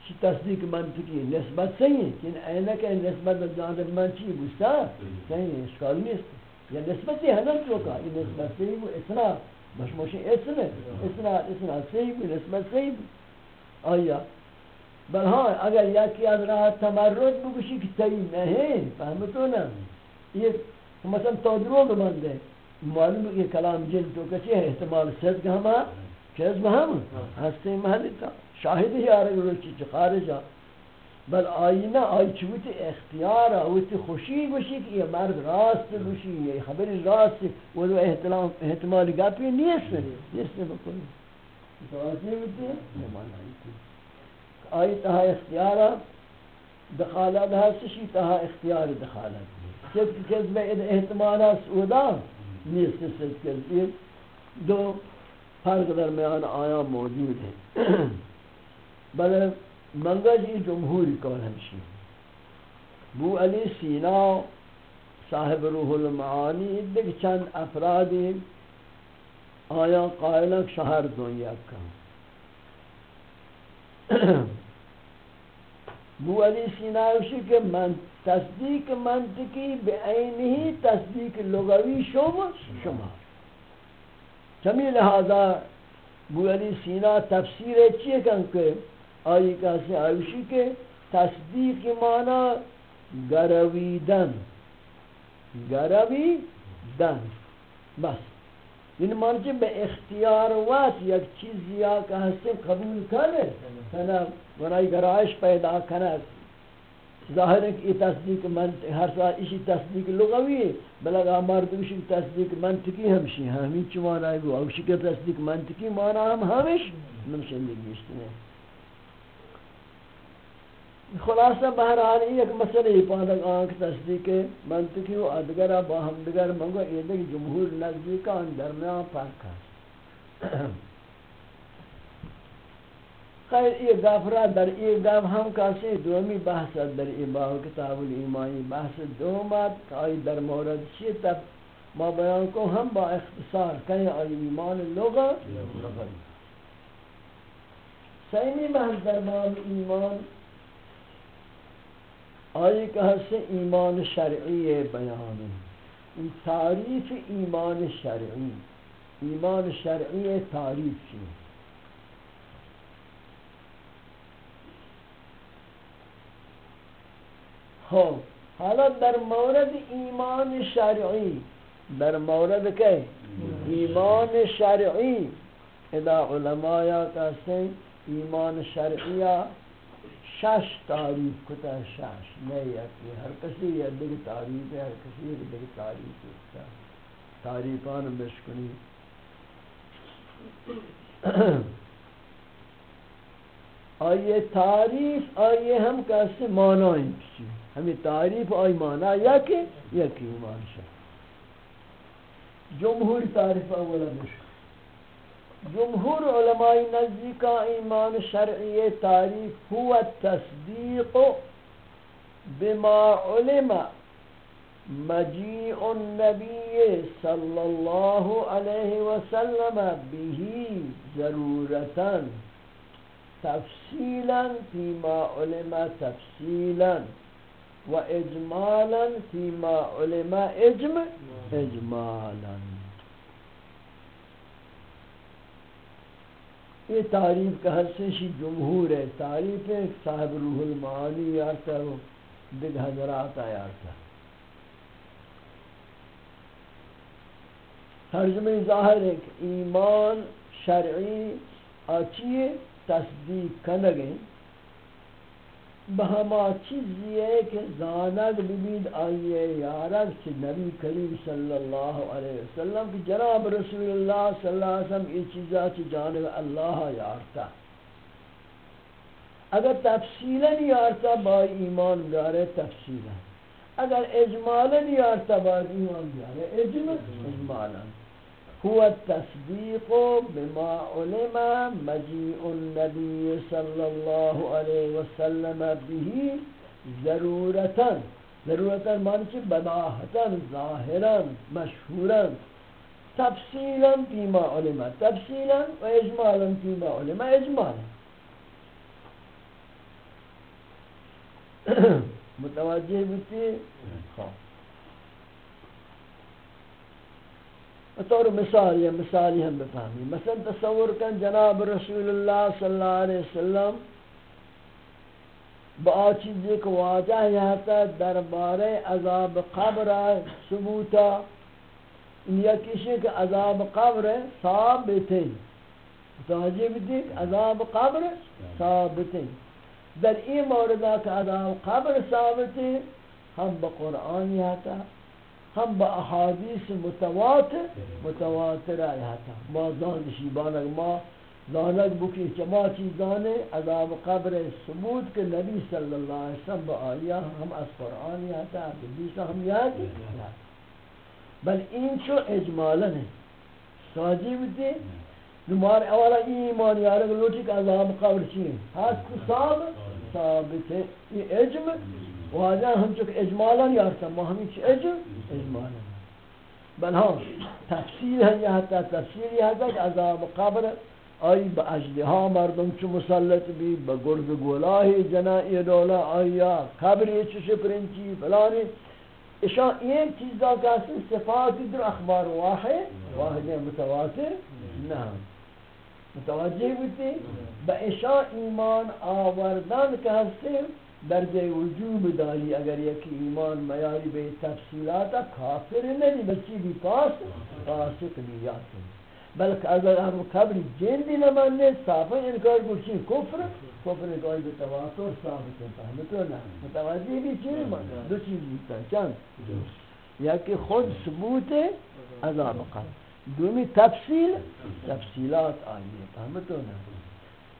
شی تصدیق منطقی نسبت صحیح ہے، کہ اینک نسبت جانب من چی بوستا صحیح ہے، اشکال نیست یا نسبت ہے ہنم چوکا، یہ نسبت صحیح بو اسنا مشموشی اسنا اسنا اسنا صحیح بو نسبت صحیح بو آیا بل ہاں اگر یکی از راه تمرد بگوشی که تایی نہیں فهمتو نا یہ مثلا تا دروگ منده معلوم یہ کلام جن تو ہے احتمال صدق ہما کذب ہم ہستے محلی تا. شاہد ہی آرہ گلو چی خارجا. بل آئینہ آئی چوتی اختیار آوتی خوشی گوشی کہ یہ مرد راست گوشی یہ خبر راست وہ احتمال گپی نیست. نیست بکنی. ہوتی ہے نمان آئی آئی تہا اختیار دخالت ہستی تہا اختیار دخالت صدق کذب احتمال سودا نیست صدق کذب دو فرق درمیان آیا موجود ہے بل منگج ای جمهوری کول ہمشی بو علی سینا صاحب روح المعانی دیکھ چند افرادی آیا قائلک شہر دنیا کا۔ بو علی سینا اوشی کہ من تصدیق منطقی بے عینی تصدیق لغوی شما شما چمی لہذا بو علی سینا تفسیر چیئے کن کہ آئی کہتے ہیں آئیشی کے تصدیق معنی گرویدن گرویدن بس. این مانچه به اختیار وات یک چیزی یا که هستیم قبول کنه کنه برای گرایش پیدا کنه. ظاہر ہے کہ یہ تصدیق منطق ہر سال اسی تصدیق لغوی ہے بلکہ مرد تصدیق منطقی ہمشی ہمیں چوانا ہے وہ اوشی کے تصدیق منطقی مانا ہم ہمش نمشندگی اشتنے خلاصہ بہرحال ایک مسئلہ ہی پانک آنکھ تصدیق منطقی و ادگرہ با ہم دگر منگو یہ دیکھ جمہور نزدیکان درمیان فرق ہے۔ خیر یہ گفرہ در یہ گف ہم کسی دومی بحث در یہ باو کتاب الایمانی بحث دومت آئی در مورد چی تب ما بیان کو ہم با اختصار کہیں آئی ایمان لغا لغا سیمی بحث در باب ایمان آئی کہ سے ایمان شرعی بیان ان تعریف ایمان شرعی ایمان شرعی تعریف کی۔ ہاں حالا در مورد ایمان شرعی، در مورد کہ؟ ایمان شرعی ادا علماء کہتے ہیں، ایمان شرعیہ شش تعریف کتا شش نہیں یکی ہر کسی یہ دیکھ تعریف ہے، ہر کسی یہ دیکھ تعریف ہے۔ تعریفان بشکنی آئیے تعریف، آئیے ہم کیسے معنی کسی ہمیں تعریف آئی معنی یکی یکی ایمان شاہ۔ جمہوری تعریف اولا بشکن جمهور علماء نزدیک ایمان شرعی تعریف هو التصدیق بما علم مجيء النبي صلى الله عليه وسلم به ضرورة تفصيلا فيما علم تفصيلا وإجمالا فيما علم إجم إجمالا یہ تعریف کا حسنشی جمہور ہے۔ تعریف ہے صاحب روح المعانی یارتا ہے بد حضرات آیارتا ترجمہ ظاہر ہے کہ ایمان شرعی اچھی تصدیق کنگیں بہما چیزی ہے کہ زانگ ببید آئیے یارک چھ نبی کریم صلی اللہ علیہ وسلم کہ جناب رسول اللہ صلی اللہ علیہ وسلم یہ چیزا چھ جانب اللہ یارتا اگر تفصیلا یارتا با ایمان بیارے تفصیلا۔ اگر اجمالا یارتا با ایمان بیارے اجمالا۔ هو التصديق بما علم مجيء النبي صلى الله عليه وسلم به ضرورة ضرورة معنی بداهة ظاهرا، مشهورا. تفصيلا فيما علم. تفصيلا وإجمالا فيما علم. إجمالا متوجه بتي خاص طور مثال یا مثالی ہم بفہمی مثلا تصور کن جناب رسول اللہ صلی اللہ علیہ وسلم با چیزی کو واجہ یہاں دربار عذاب قبر ثبوتا. یا کسی کہ عذاب قبر ثابت ہے متوجہ بھی عذاب قبر ثابت ہے در این موردہ کہ عذاب قبر ثابت ہے ہم بقرآن یہاں ہم با احادیث متواتر متواتر آیا تھا ما زان شیبانک ما زانک بکی چما چیزانے عذاب قبر ثبوت کے نبی صلی اللہ علیہ وسلم با آیا ہم از قرآن یا تھا حدیث ہم یاد بل این چو اجمالا ہے ساجی بودی نمار اولا ایمان یارگ لوٹی کہ عذاب قبر چیئے ہاتھ کو ثابت ثابت ہے، یہ اجم واضح هم که اجمالا یافتم ما همین چه اجم؟ اجمالا. بل ها. تفسیر هم یا حتی تفسیری هزد عذاب قبر. آی به ها مردم چه مسلط بی به گرد گولاه جنائی دوله آیا قبری چه شپرنچی فلانی. اشان این چیز کسی که هستن صفات در اخبار واحد واحد متواتر؟ نه. متوجه بودی؟ با اشان ایمان آوردن که درجہ وجوب داری اگر یک ایمان میاری بے تفصیلات کافر نہیں بچی بھی پاس پاسق نیات بلکہ اگر ہم قبر جندی نہ ماننے صاف انکار کرچی کفر کفر کوئی بھی تواتر ثابت ہے فهمتو نہ متوجہ بھی چیز مانا دو چیز بیتا ہے چند. یا کہ خود ثبوت عذاب قبر. دومی تفصیل، تفصیلات آئیے فهمتو نہ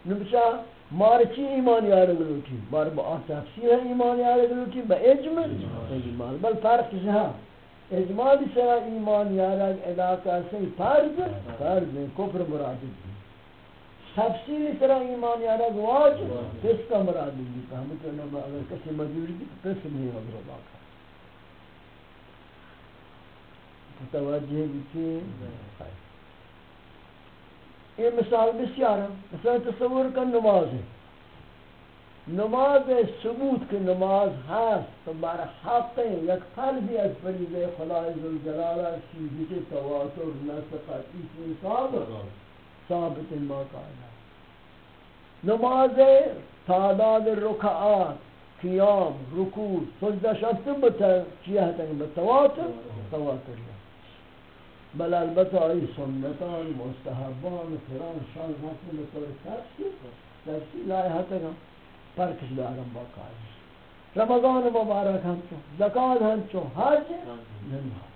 نمشا مار چی ایمان یارگ لوٹی مار با تفسیر ایمان یارگ لوٹی با اجمع ایمان بل فرق جہاں اجماع بھی سرا ایمان یارگ علاقہ سے فرض فرض کفر مراد تفسیر سرا ایمان یارگ واجب کس کا مراد دی فهمت ہے اگر کسی مجبوری دی پس نہیں ہوگا باقا متوجہ بھی یہ مثال بسیار ہے۔ مثلا تصور کا نماز۔ ہے نماز ثبوت کی نماز ہست تو بر حق یک فرضی از فریض خدای ذوالجلال چیزی کے تواتر نسخ اسی ثابت ثابت ما قاعدہ۔ نماز تعداد رکعات، قیام، رکوع، سجدہ شفت بتا چیہ تک بتواتر تواتر۔ بل البته آئی سنتان، مستحبان فران شان حسن بطور تفسیر تفسیر لائے حتی کم پرکش دارم با قائم رمضان مبارک ہم چون زکاة ہم چون حج نمہ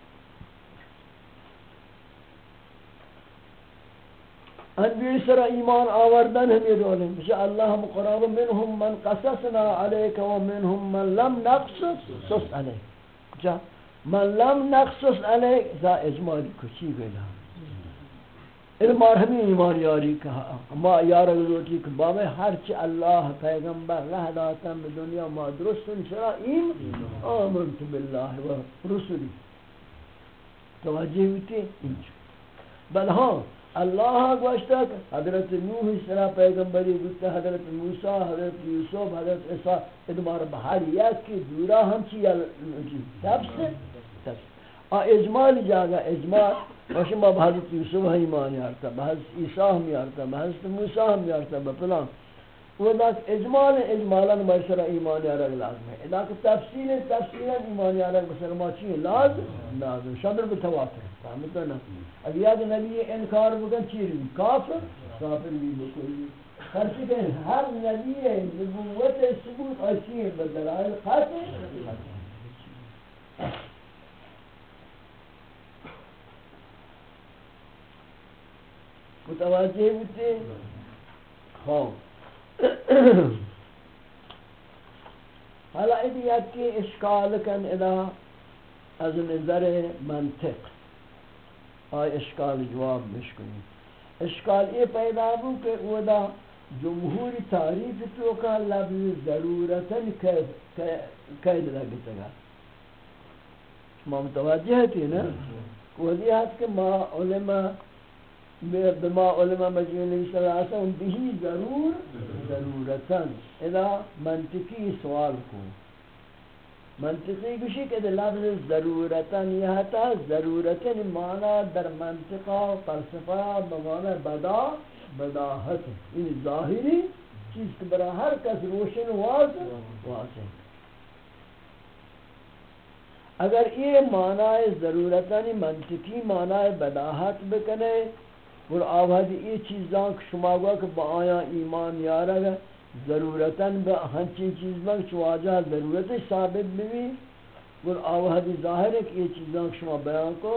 انبیاء سر ایمان آوردن ہم یہ دولیں بشاء اللہ ہم قرآن منہم من قصصنا علیک ومنہم من لم نقصص. سس علیک. جا. من لم نقصص علیک، ذا اجمالی کچی گلا. علم ہمیں ایمان یاری کہا، ما یار روٹی کہ باب ہر اللہ پیغمبر رہ داتا میں دنیا ما درست شرع ایم آمنت بالله و رسولی توجہ ہوتی انچو بل ہاں اللہ گوشتا کہ حضرت نوح سرا پیغمبری گوشتا، حضرت موسیٰ، حضرت یوسف، حضرت عیسیٰ، ادمار بحر یک کی دورا ہم چی سب سے؟ اجمال جاگا، اجمال. واشم با حضرت یوسف ایمان یارتا، با حضرت عیسیٰ ہم یارتا، با حضرت موسیٰ ہم یارتا، با پلان وہ داک اجمال اجمالا مرسر ایمان یارک لازم ہے. داک تفصیل تفصیل ایمان یارک بسر ما چیئے لازم؟ لازم. شامل بتواتر فهمتا نا؟ اگر یاد نبی انکار بکن، چی روی کافر؟ کافر بھی بکلی ہر چکے ہر نبی نبوت ثبوت آشیر بدلائل قاتل متوجہ ہوتے خواب حالا ایدی یکی اشکال کن ادا از نظر منطق. آئی اشکال جواب بشکنی اشکال یہ پیدا ہو کہ ادا جمہوری تعریف تو کا لفظ ضرورتا قید لگتا گا. ما متوجہ تھی نا ہے کہ ما علماء بما علماء مجموع نبی صلی اللہ ضرور، ضرورتا۔ اذا منطقی سوال کو۔ منطقی کشی کہ لفظ ضرورتا یہ تا ضرورتا معنی در منطقہ و فلسفہ بمعنی بدا، بداحت۔ این ظاہری چیز کہ برا ہر کس روشن واضح واضح۔ اگر یہ معنی ضرورتا منطقی معنی بداحت بکنے اور آوازی یہ چیزاں شما گوا کہ با آیا ایمان یارا گا ضرورتاً با ہنچین چیز میں چواجہ ضرورت ثابت بھی اور آوازی ظاہر ہے کہ یہ چیزاں شما بیان کو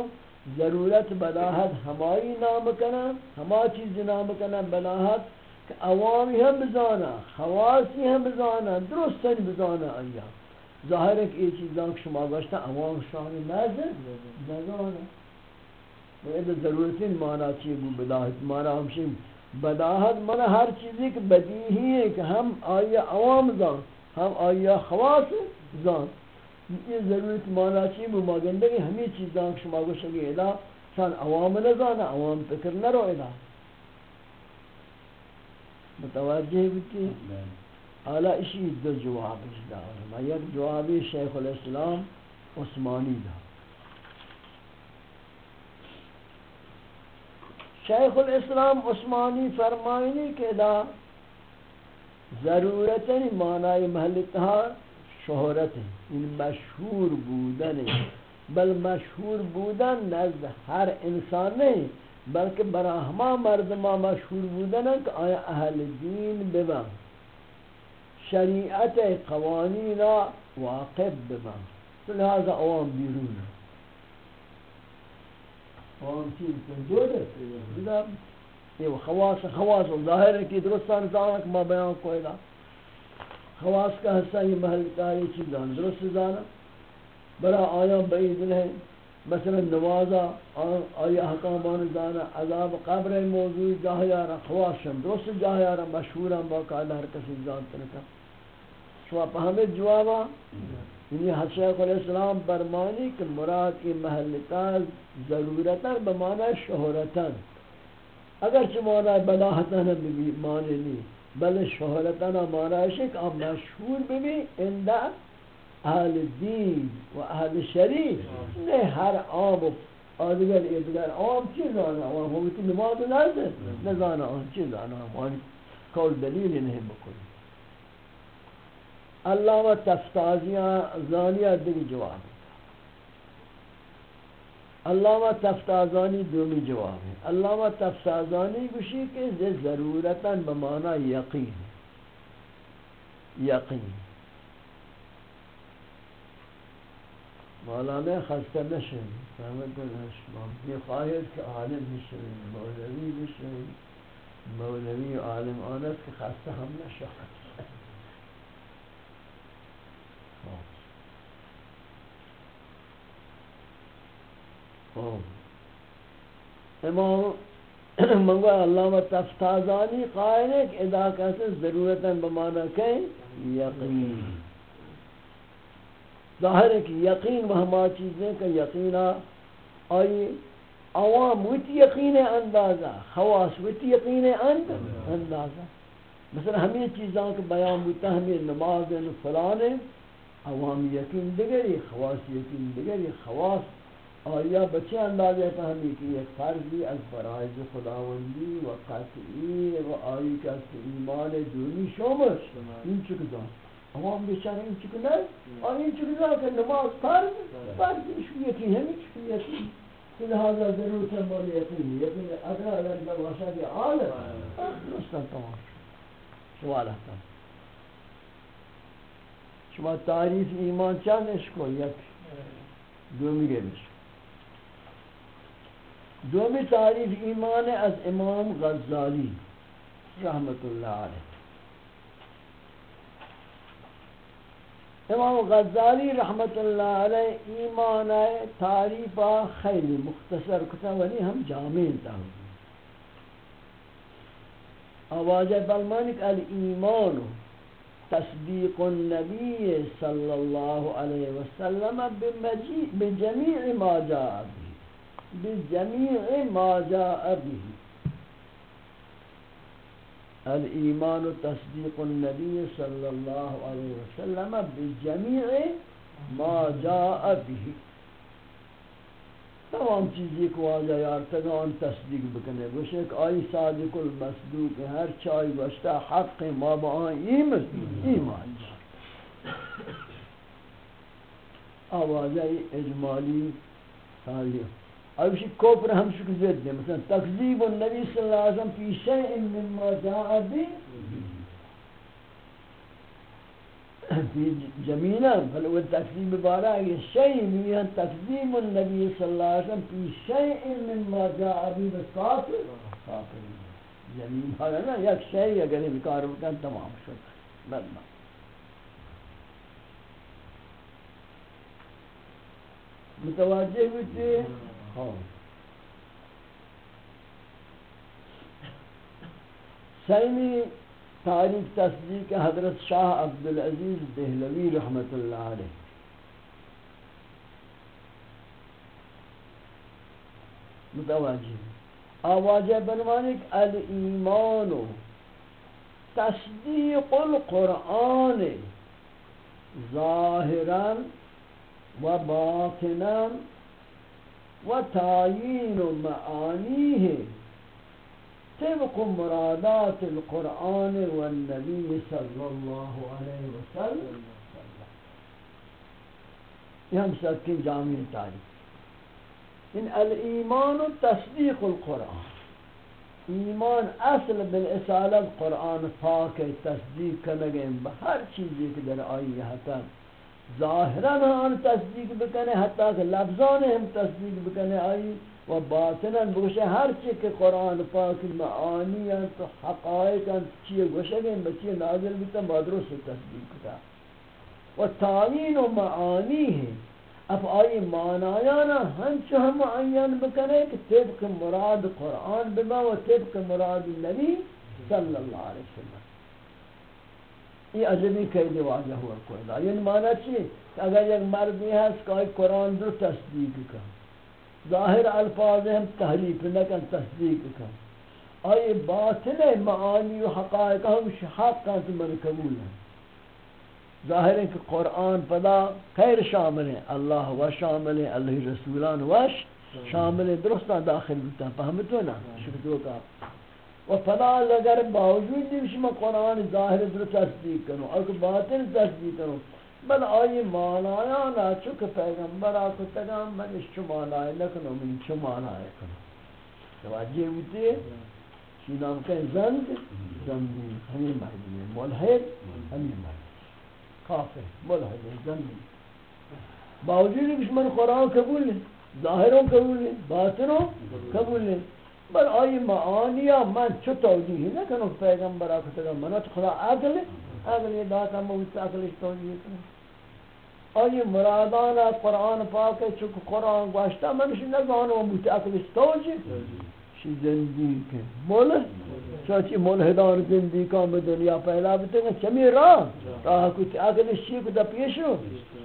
ضرورت بلاحت ہماری نام کنا ہما چیز نام کنا بلاحت کہ عوامی ہم بزانا خواسی ہم بزانا درستاً بزانا آیا ظاہر ہے کہ یہ چیزاں شما گوشتا عوام شاہی نظر بزانا وہ ضرورتین معنی چی بو بداہت معنی ہمشی بداہت من ہر چیزی کہ بدیہی ہے کہ ہم آیا عوام زان ہم آیا خواص زان. یہ ضرورت معنی چی بو مگندگی ہمیں چیزاں شما گو شگی ادا. سان عوام نزانا عوام فکر نرو ادا. متوجہ بیتی حالا اسی دو جواب اس دا یک جوابی شیخ الاسلام عثمانی دا شیخ الاسلام عثمانی فرمائنی کہ دا ضرورت نہیں معنی محلتہ شہرت ہے۔ ان مشہور بودن ہے۔ بل مشہور بودن نزد ہر انسان نہیں بلکہ برا ہما مردما مشہور بودن ہے کہ آیا اہل دین ببا شریعت قوانین واقب ببا لہذا عوام بیرون ہے۔ عوام چیز کن دو در یہ خواص خواص ظاہر ہے کہ درستان زانک ما بیان کوئی دا خواص کا حصہ یہ محل کاری چیزان درست زانا برا آیا بعید ہے مثلا نوازا آیا حکامان زانا عذاب قبر موضوع جاہیارا خواص شم درست جاہیارا مشہورا باقاعدہ ہر کسی زانتا نکا شما پہمید جوابا یعنی حضرت الاسلام برمانی که مراد این محلتا ضرورتا بمانا معنی اگر اگرچه معنی بلاحتا بله هم معنی نی. بل شہرتا هم مانا شک اب مشهور بھی اندہ اہل دین و اہل شریف. نه ہر آب و آدگر دیگر آب چیز آنه واقعی خب، تو نماز نرده نزانه چی چیز آنه کول دلیل نہیں بکنی. بکلی علامہ تفتازیاں زانیہ دیگی جواب ہے۔ علامہ تفتازانی دومی جواب ہے۔ علامہ تفتازانی گوشی کہ یہ ضرورتاً بمانا یقین یقین۔ مولانا خستہ نشن فهمت نشن یہ خواہد کہ عالم نشن مولوی نشن مولوی عالم آنست کہ خستہ ہم نشن ہاں۔ امام منگو علامہ تفتازانی قائل ہے کہ ادا کہتے ضرورتاً بمانا کہیں، یقین۔ ظاہر ہے کہ یقین مہما چیزیں کہ یقینا آئی، عوام ویتی یقین اندازہ، خواص ویتی یقین اندازہ۔ مثلا ہمیں چیزاں کے بیان بوتا ہمیں نماز فلان عوام یقین دگری خواص یقین دگری خواص آیا بچے اندازے فہمی کی ایک فرضی از برائز خداوندی و قطعی و آئی کا ایمان دونی شامش این چکو دان عوام بیچاره این چکو نه آئی این چکو دان کہ نماز فرض فرض ہمی چکو یقین لہذا ضرورت ہے مول یقین یقین اگر اگر جب واشد عالم درستان تمام سوال ہے شما تعریف ایمان چند اشکو یک؟ دومی گیرش دومی تعریف ایمان از امام غزالی، رحمت اللہ علیہ. امام غزالی رحمت اللہ علیہ ایمان تعریف خیلی مختصر کتا، ولی ہم جامع تاہوں آواز بلمانک الایمان تصدیق النبی صلی اللہ علیہ وسلم بجمیع ما جاء. بجميع ما جاء به. الإيمان تصديق النبي صلى الله عليه وسلم بجميع ما جاء به. تمام چیزی کو آجا یار تگان تصدیق بکنے. گوشے آئی صادق المصدوق، ہر چائی گوشتا حق ما با ایمان ایمان آوازہ اجمالی، تاریخ. أو شيء ہم هم شو كذب مثلا تكذيب النبی صلی اللہ علیہ وسلم في شيء مما جاء به. في جميلة بل هو التكذيب ہے الشيء هي تكذيب النبی صلی اللہ علیہ وسلم في شيء من جاء به بالكافر. كافر. جميل. هذا لا یک شيء اگر انکار بکن تمام. شد بدبخت متوجه بودی ہاں۔ القوم سیمی تاریخ تصدیق حضرت شاہ عبدالعزیز دہلوی رحمت اللہ علیہ۔ متوجہ۔ آواجہ بنوانک الایمان تصدیق القرآن ظاہرا و باطنا و تعیین معانیه طبق مرادات القرآن والنبی صلی اللہ علیہ وسلم۔ یہ ہم سکیں جامع تاریخ۔ ان الایمان تصدیق القرآن۔ ایمان اصل بالاصالت قرآن پاک تصدیق کنگیں بہر چیزی کہ در آئی حتی ظاہراً آن تصدیق بکنے، حتی کہ لفظان ہم تصدیق بکنے، آئی و باطنا بگوشے، ہر چیز کہ قرآن پاک معانی ہیں تو حقائق ہیں چیئے گوشے گئے بچیئے نازل بیتا مدرس تصدیق کتا و تعین و معانی ہیں اب آئی معنایانا ہنچو ہم معین بکنے کہ طبق مراد قرآن بما و طبق مراد نبی صلی اللہ علیہ وسلم. یہ عجبی قید واضح ہوا کوئی یعنی معنی چیئے کہ اگر ایک مردی ہے، اس کا قرآن در تصدیق کر۔ ظاہر الفاظ ہم تحریف نکن تصدیق کن آئی باطن معانی و حقائق ہم حق کن تو من قبول ہیں۔ ظاہر ہے کہ قرآن پدا خیر شامل ہیں اللہ و شامل ہیں اللہ رسولان وش شامل ہیں درستہ داخل بتا فہمتو نا؟ شکتو کا و پدا اگر باوجود دیوش میں قرآن ظاہر در تصدیق کنو اور باطن تصدیق کنو. بل آئی مانایا نا چک پیغمبر آکو تگام من اس چو مانایا لکنو من چو مانایا کنو توجہ ہوتی چی نام کہیں زند زندی ہمیں مردی ہے ملحد ہمیں مردی کافر. ملحد زندی باوجود کچھ من قرآن قبول ہے ظاہروں قبول ہے باطنوں قبول ہے بل آئی معانیہ من چو توجیہ لکنو پیغمبر آکو تگام منت خدا عقل ہے اگر یہ داتا موت عقلش توجیہ کریں۔ آئی مرادان قرآن پاک چکو قرآن گوشتا منش نزانو موت عقلش توجیہ شی زندگی کے مول چاچی ملحدان زندگی کام دنیا پہلا بتے گا چمی راہ راہ کچھ عقلش چی کتا پیشو۔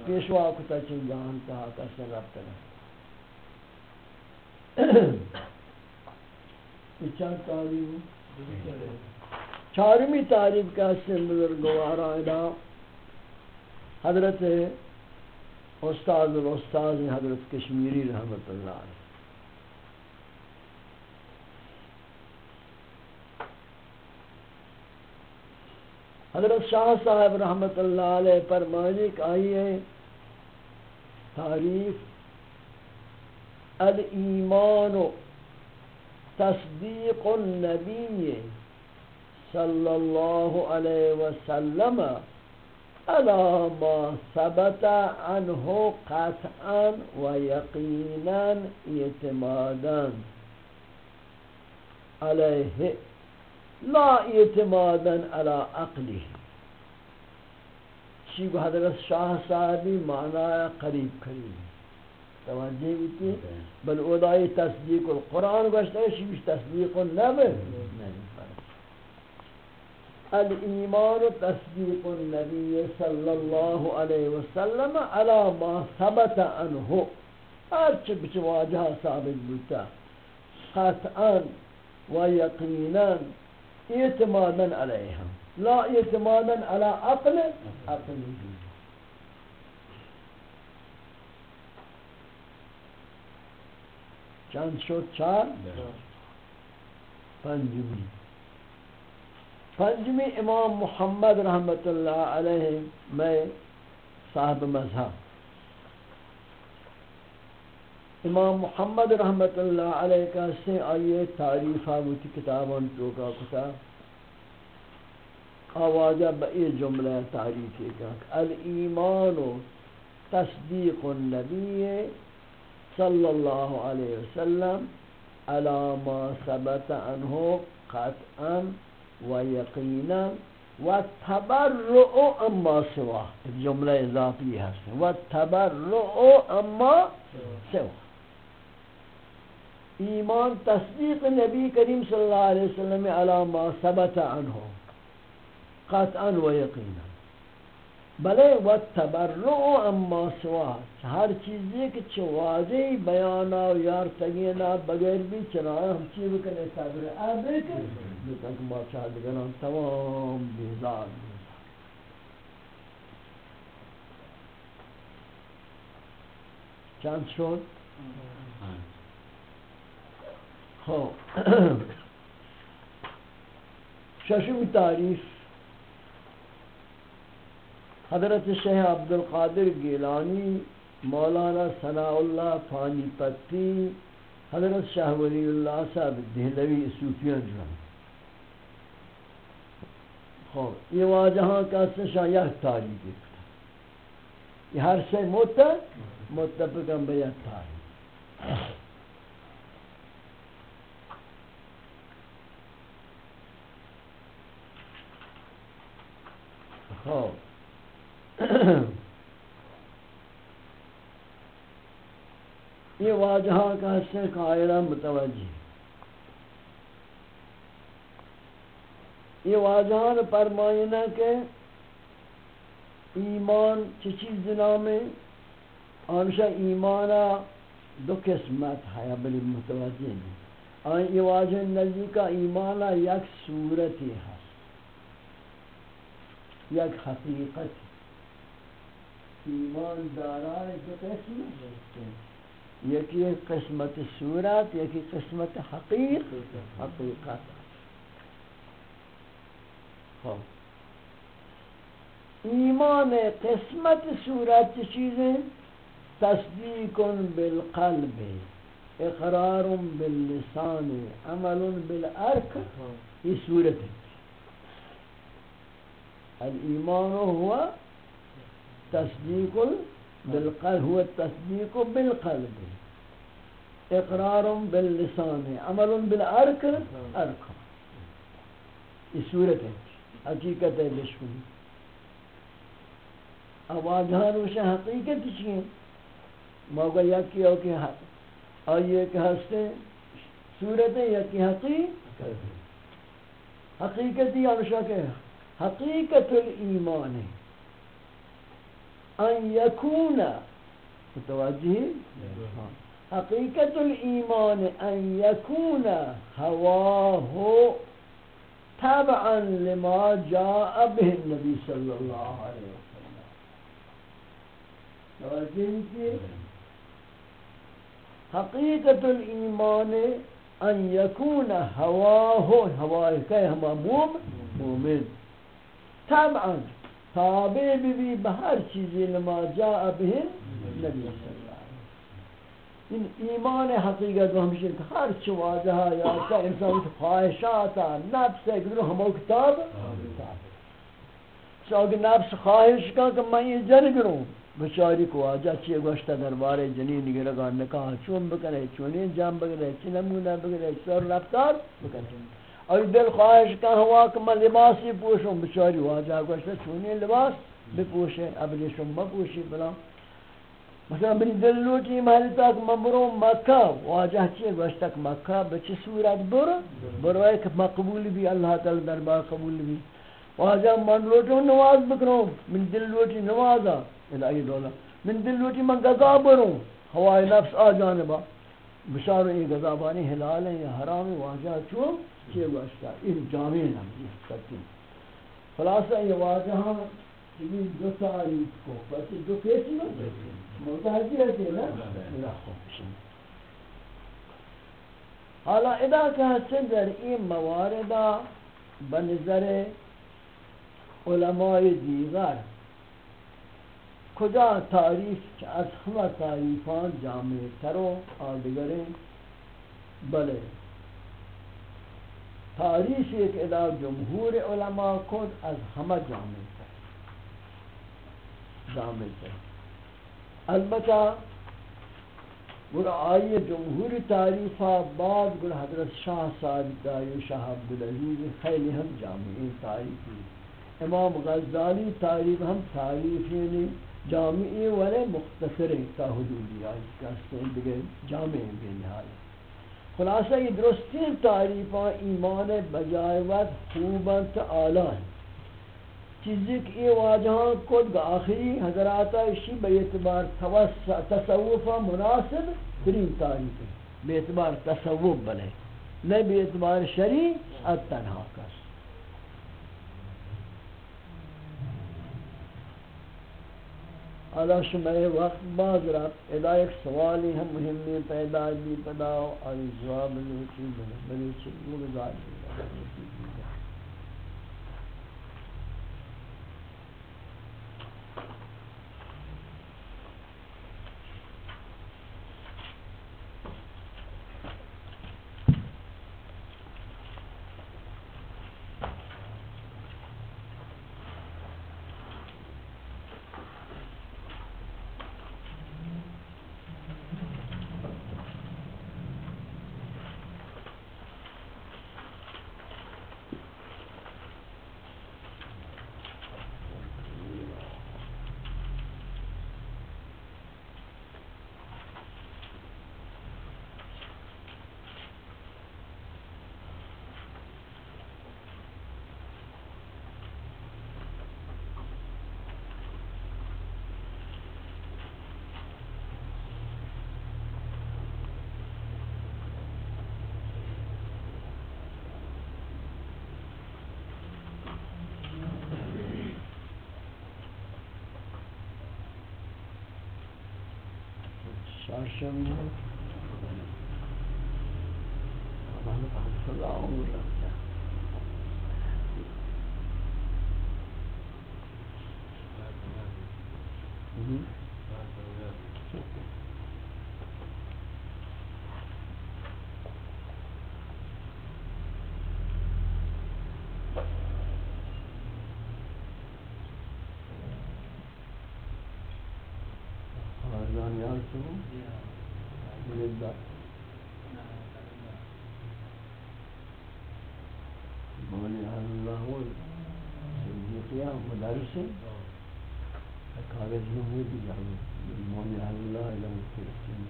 پیشو آکتا چن جان، تا کسن رب تگا یہ چند تعلیم چارمی تعریف کا سن بزرگوارا ادا۔ حضرت استاد الاستاذ حضرت کشمیری رحمت اللہ علیہ۔ حضرت شاہ صاحب رحمت اللہ علیہ فرمانے کہ آئیے تعریف، الایمان تصدیق النبی صلی اللہ علیہ وسلم على ما ثبت عنه قطعا ويقينا اعتمادا عليه لا اعتمادا على عقله چی کو حضرت شاہ صاحبی معنی قریب قریب توجہ بیتی؟ بل اودائی تصدیق القرآن گوشتا ہے تصدیق النبی. الایمان تصدیق النبی صلی اللہ علیہ وسلم على ما ثبت عنه ہرچ بچ واجہ ثابت بوتا قطعا و یقینا اعتمادا علیہم لا اعتمادا على عقل. عقل چند شد چار؟ پنجمی. پنجمی امام محمد رحمت اللہ علیہ، میں صاحب مذہب. امام محمد رحمت اللہ علیہ کا سے آئیے تعریف آبوتی کتابان توکا کتا. آوازہ بئی جملہ تعریفی کا الایمان تصدیق النبی صلی اللہ علیہ وسلم على ما ثبت عنه قطعا ويقينا والتبرؤ أما سوا جملہ اضافی ہے والتبرؤ أما سوا ایمان تصدیق نبی کریم صلی اللہ علیہ وسلم علی ما ثبت عنہ قطعا و یقینا بلے و تبرع اما سوا ہر چیزی کہ چھ واضح بیانا و یار تگینا، بغیر بھی چنایا ہم چیز بکنے صبر آبے کہ لیکن کہ بادشاہ دیگران تمام بیزار۔ بیزار چند شد؟ خب۔ ششم تعریف حضرت شیخ عبدالقادر گیلانی، مولانا ثناء اللہ فانی پتی، حضرت شاہ ولی اللہ صاحب دہلوی صوفیان جو ہیں۔ خب، یہ واجہاں کا سشا یہ تاریخ یہ ہر سے موتا متفقا بیت تاریخ۔ خوب یہ واجہ کا سے قائلہ متوجہ یہ واجہان فرمائنا کہ ایمان چی چیز نامے آنشا ایمانا دو قسمت ہے بلی متوجہ نہیں۔ آن یہ واجہ نزدی کا ایمانا یک صورتی ہے، یک حقیقت ایمان دارای دو قسمت یکی قسمت صورت یکی قسمت حقیق حقیقت۔ خب۔ ایمان قسمت صورت چیزیں تصدیق بالقلب اقرار باللسان عمل بالارک یہ صورت ہے۔ الإيمان هو تصديق بالقلب، هو التصديق بالقلب. اقرار باللسان، عمل بالارك اركان یہ صورت ہے، حقیقت ہے لشکن آوازہان وشہ حقیقت چیئے موقع یکی او کہ حق، آئیے کہ ہستے صورت ہے یکی حقیقت حقیقتی آنشا کہ حقیقت الایمان ہے. أن يكون متواجهين حقيقة الإيمان أن يكون هواه تبعا لما جاء به النبي صلى الله عليه وسلم. توجهين حقيقة الإيمان أن يكون هواه هواه كيه مؤمن مومن تبعا تابع بھی بہر چیزی لما جاء بهم نبی صلی اللہ علیہ وسلم۔ ان ایمان حقیقت و ہمشہ کہ ہر چو واضحہ یا کا انسان کی خواہشاتا نفس ہے کہ ہمو کتاب چاہو نفس خواہش کا کہ میں یہ جن کروں بچاری کو آجا چیئے گوشتا دربارے جنین گرگا نکاح چون بکرے چونین جام بکرے چنمونہ بکرے سر رفتار بکرے۔ اور دل خواہش کا ہوا کہ میں لباسی پوشوں، بچاری واجہ گوشتا چونی لباس بپوشے اب لیشم بپوشی بلا۔ مثلا بنی دل لوٹی محلی تاک من مکہ، واجہ چیئے گوشتا کہ مکہ بچی صورت برو برو ایک مقبول بھی، اللہ تعالی دربار قبول بھی۔ واجہ من لوٹوں نواز بکنو من دل لوٹی نوازا الہی دولا۔ من دل لوٹی من گزا برو ہوائی نفس آ جانبا بشارو یہ گزا بانی حلال ہیں یا حرام واجہ چون چه واسطہ این جامعه نمیدی کرتی خلاصہ یہ واضح ہم یہ دو تعریف کو بس دو کیسی نا متحدی رہتے نا میرا خوش حالا ادا کہ حسن در این مواردہ بنظر علماء دیگر کجا تعریف که از همه تعریفان جامعه تر و آدگره بله تاریخ ایک ادا جمہور علماء خود از ہمہ جامع جامع البتہ گر آئی جمہور تاریخہ بعد گر حضرت شاہ صادق آئی شاہ عبدالعزیز خیلی ہم جامعی تاریخی امام غزالی تاریخ ہم تاریخی جامعی والے مختصر تا حدودی آئی کہتے ہیں دیگر جامعی بے نہائی خلاصہ یہ درستین تعریفاں ایمان بجائے وقت خوبت آلہ آلان چیزی کہ یہ واجہاں کد آخری حضرات اشی بے اعتبار تصوف مناسب ترین تعریف ہے بے اعتبار تصوف بلے نہیں بے اعتبار شریع اتنہا حالا اللہ شمع وقت باز رات ادا ایک سوالی ہم مہمی پیدا بھی پدا اور جواب لوچی بلے چیز مگزار بھی akşamlar. مدرس كاغذ نمود يعني المولى الله له في السنة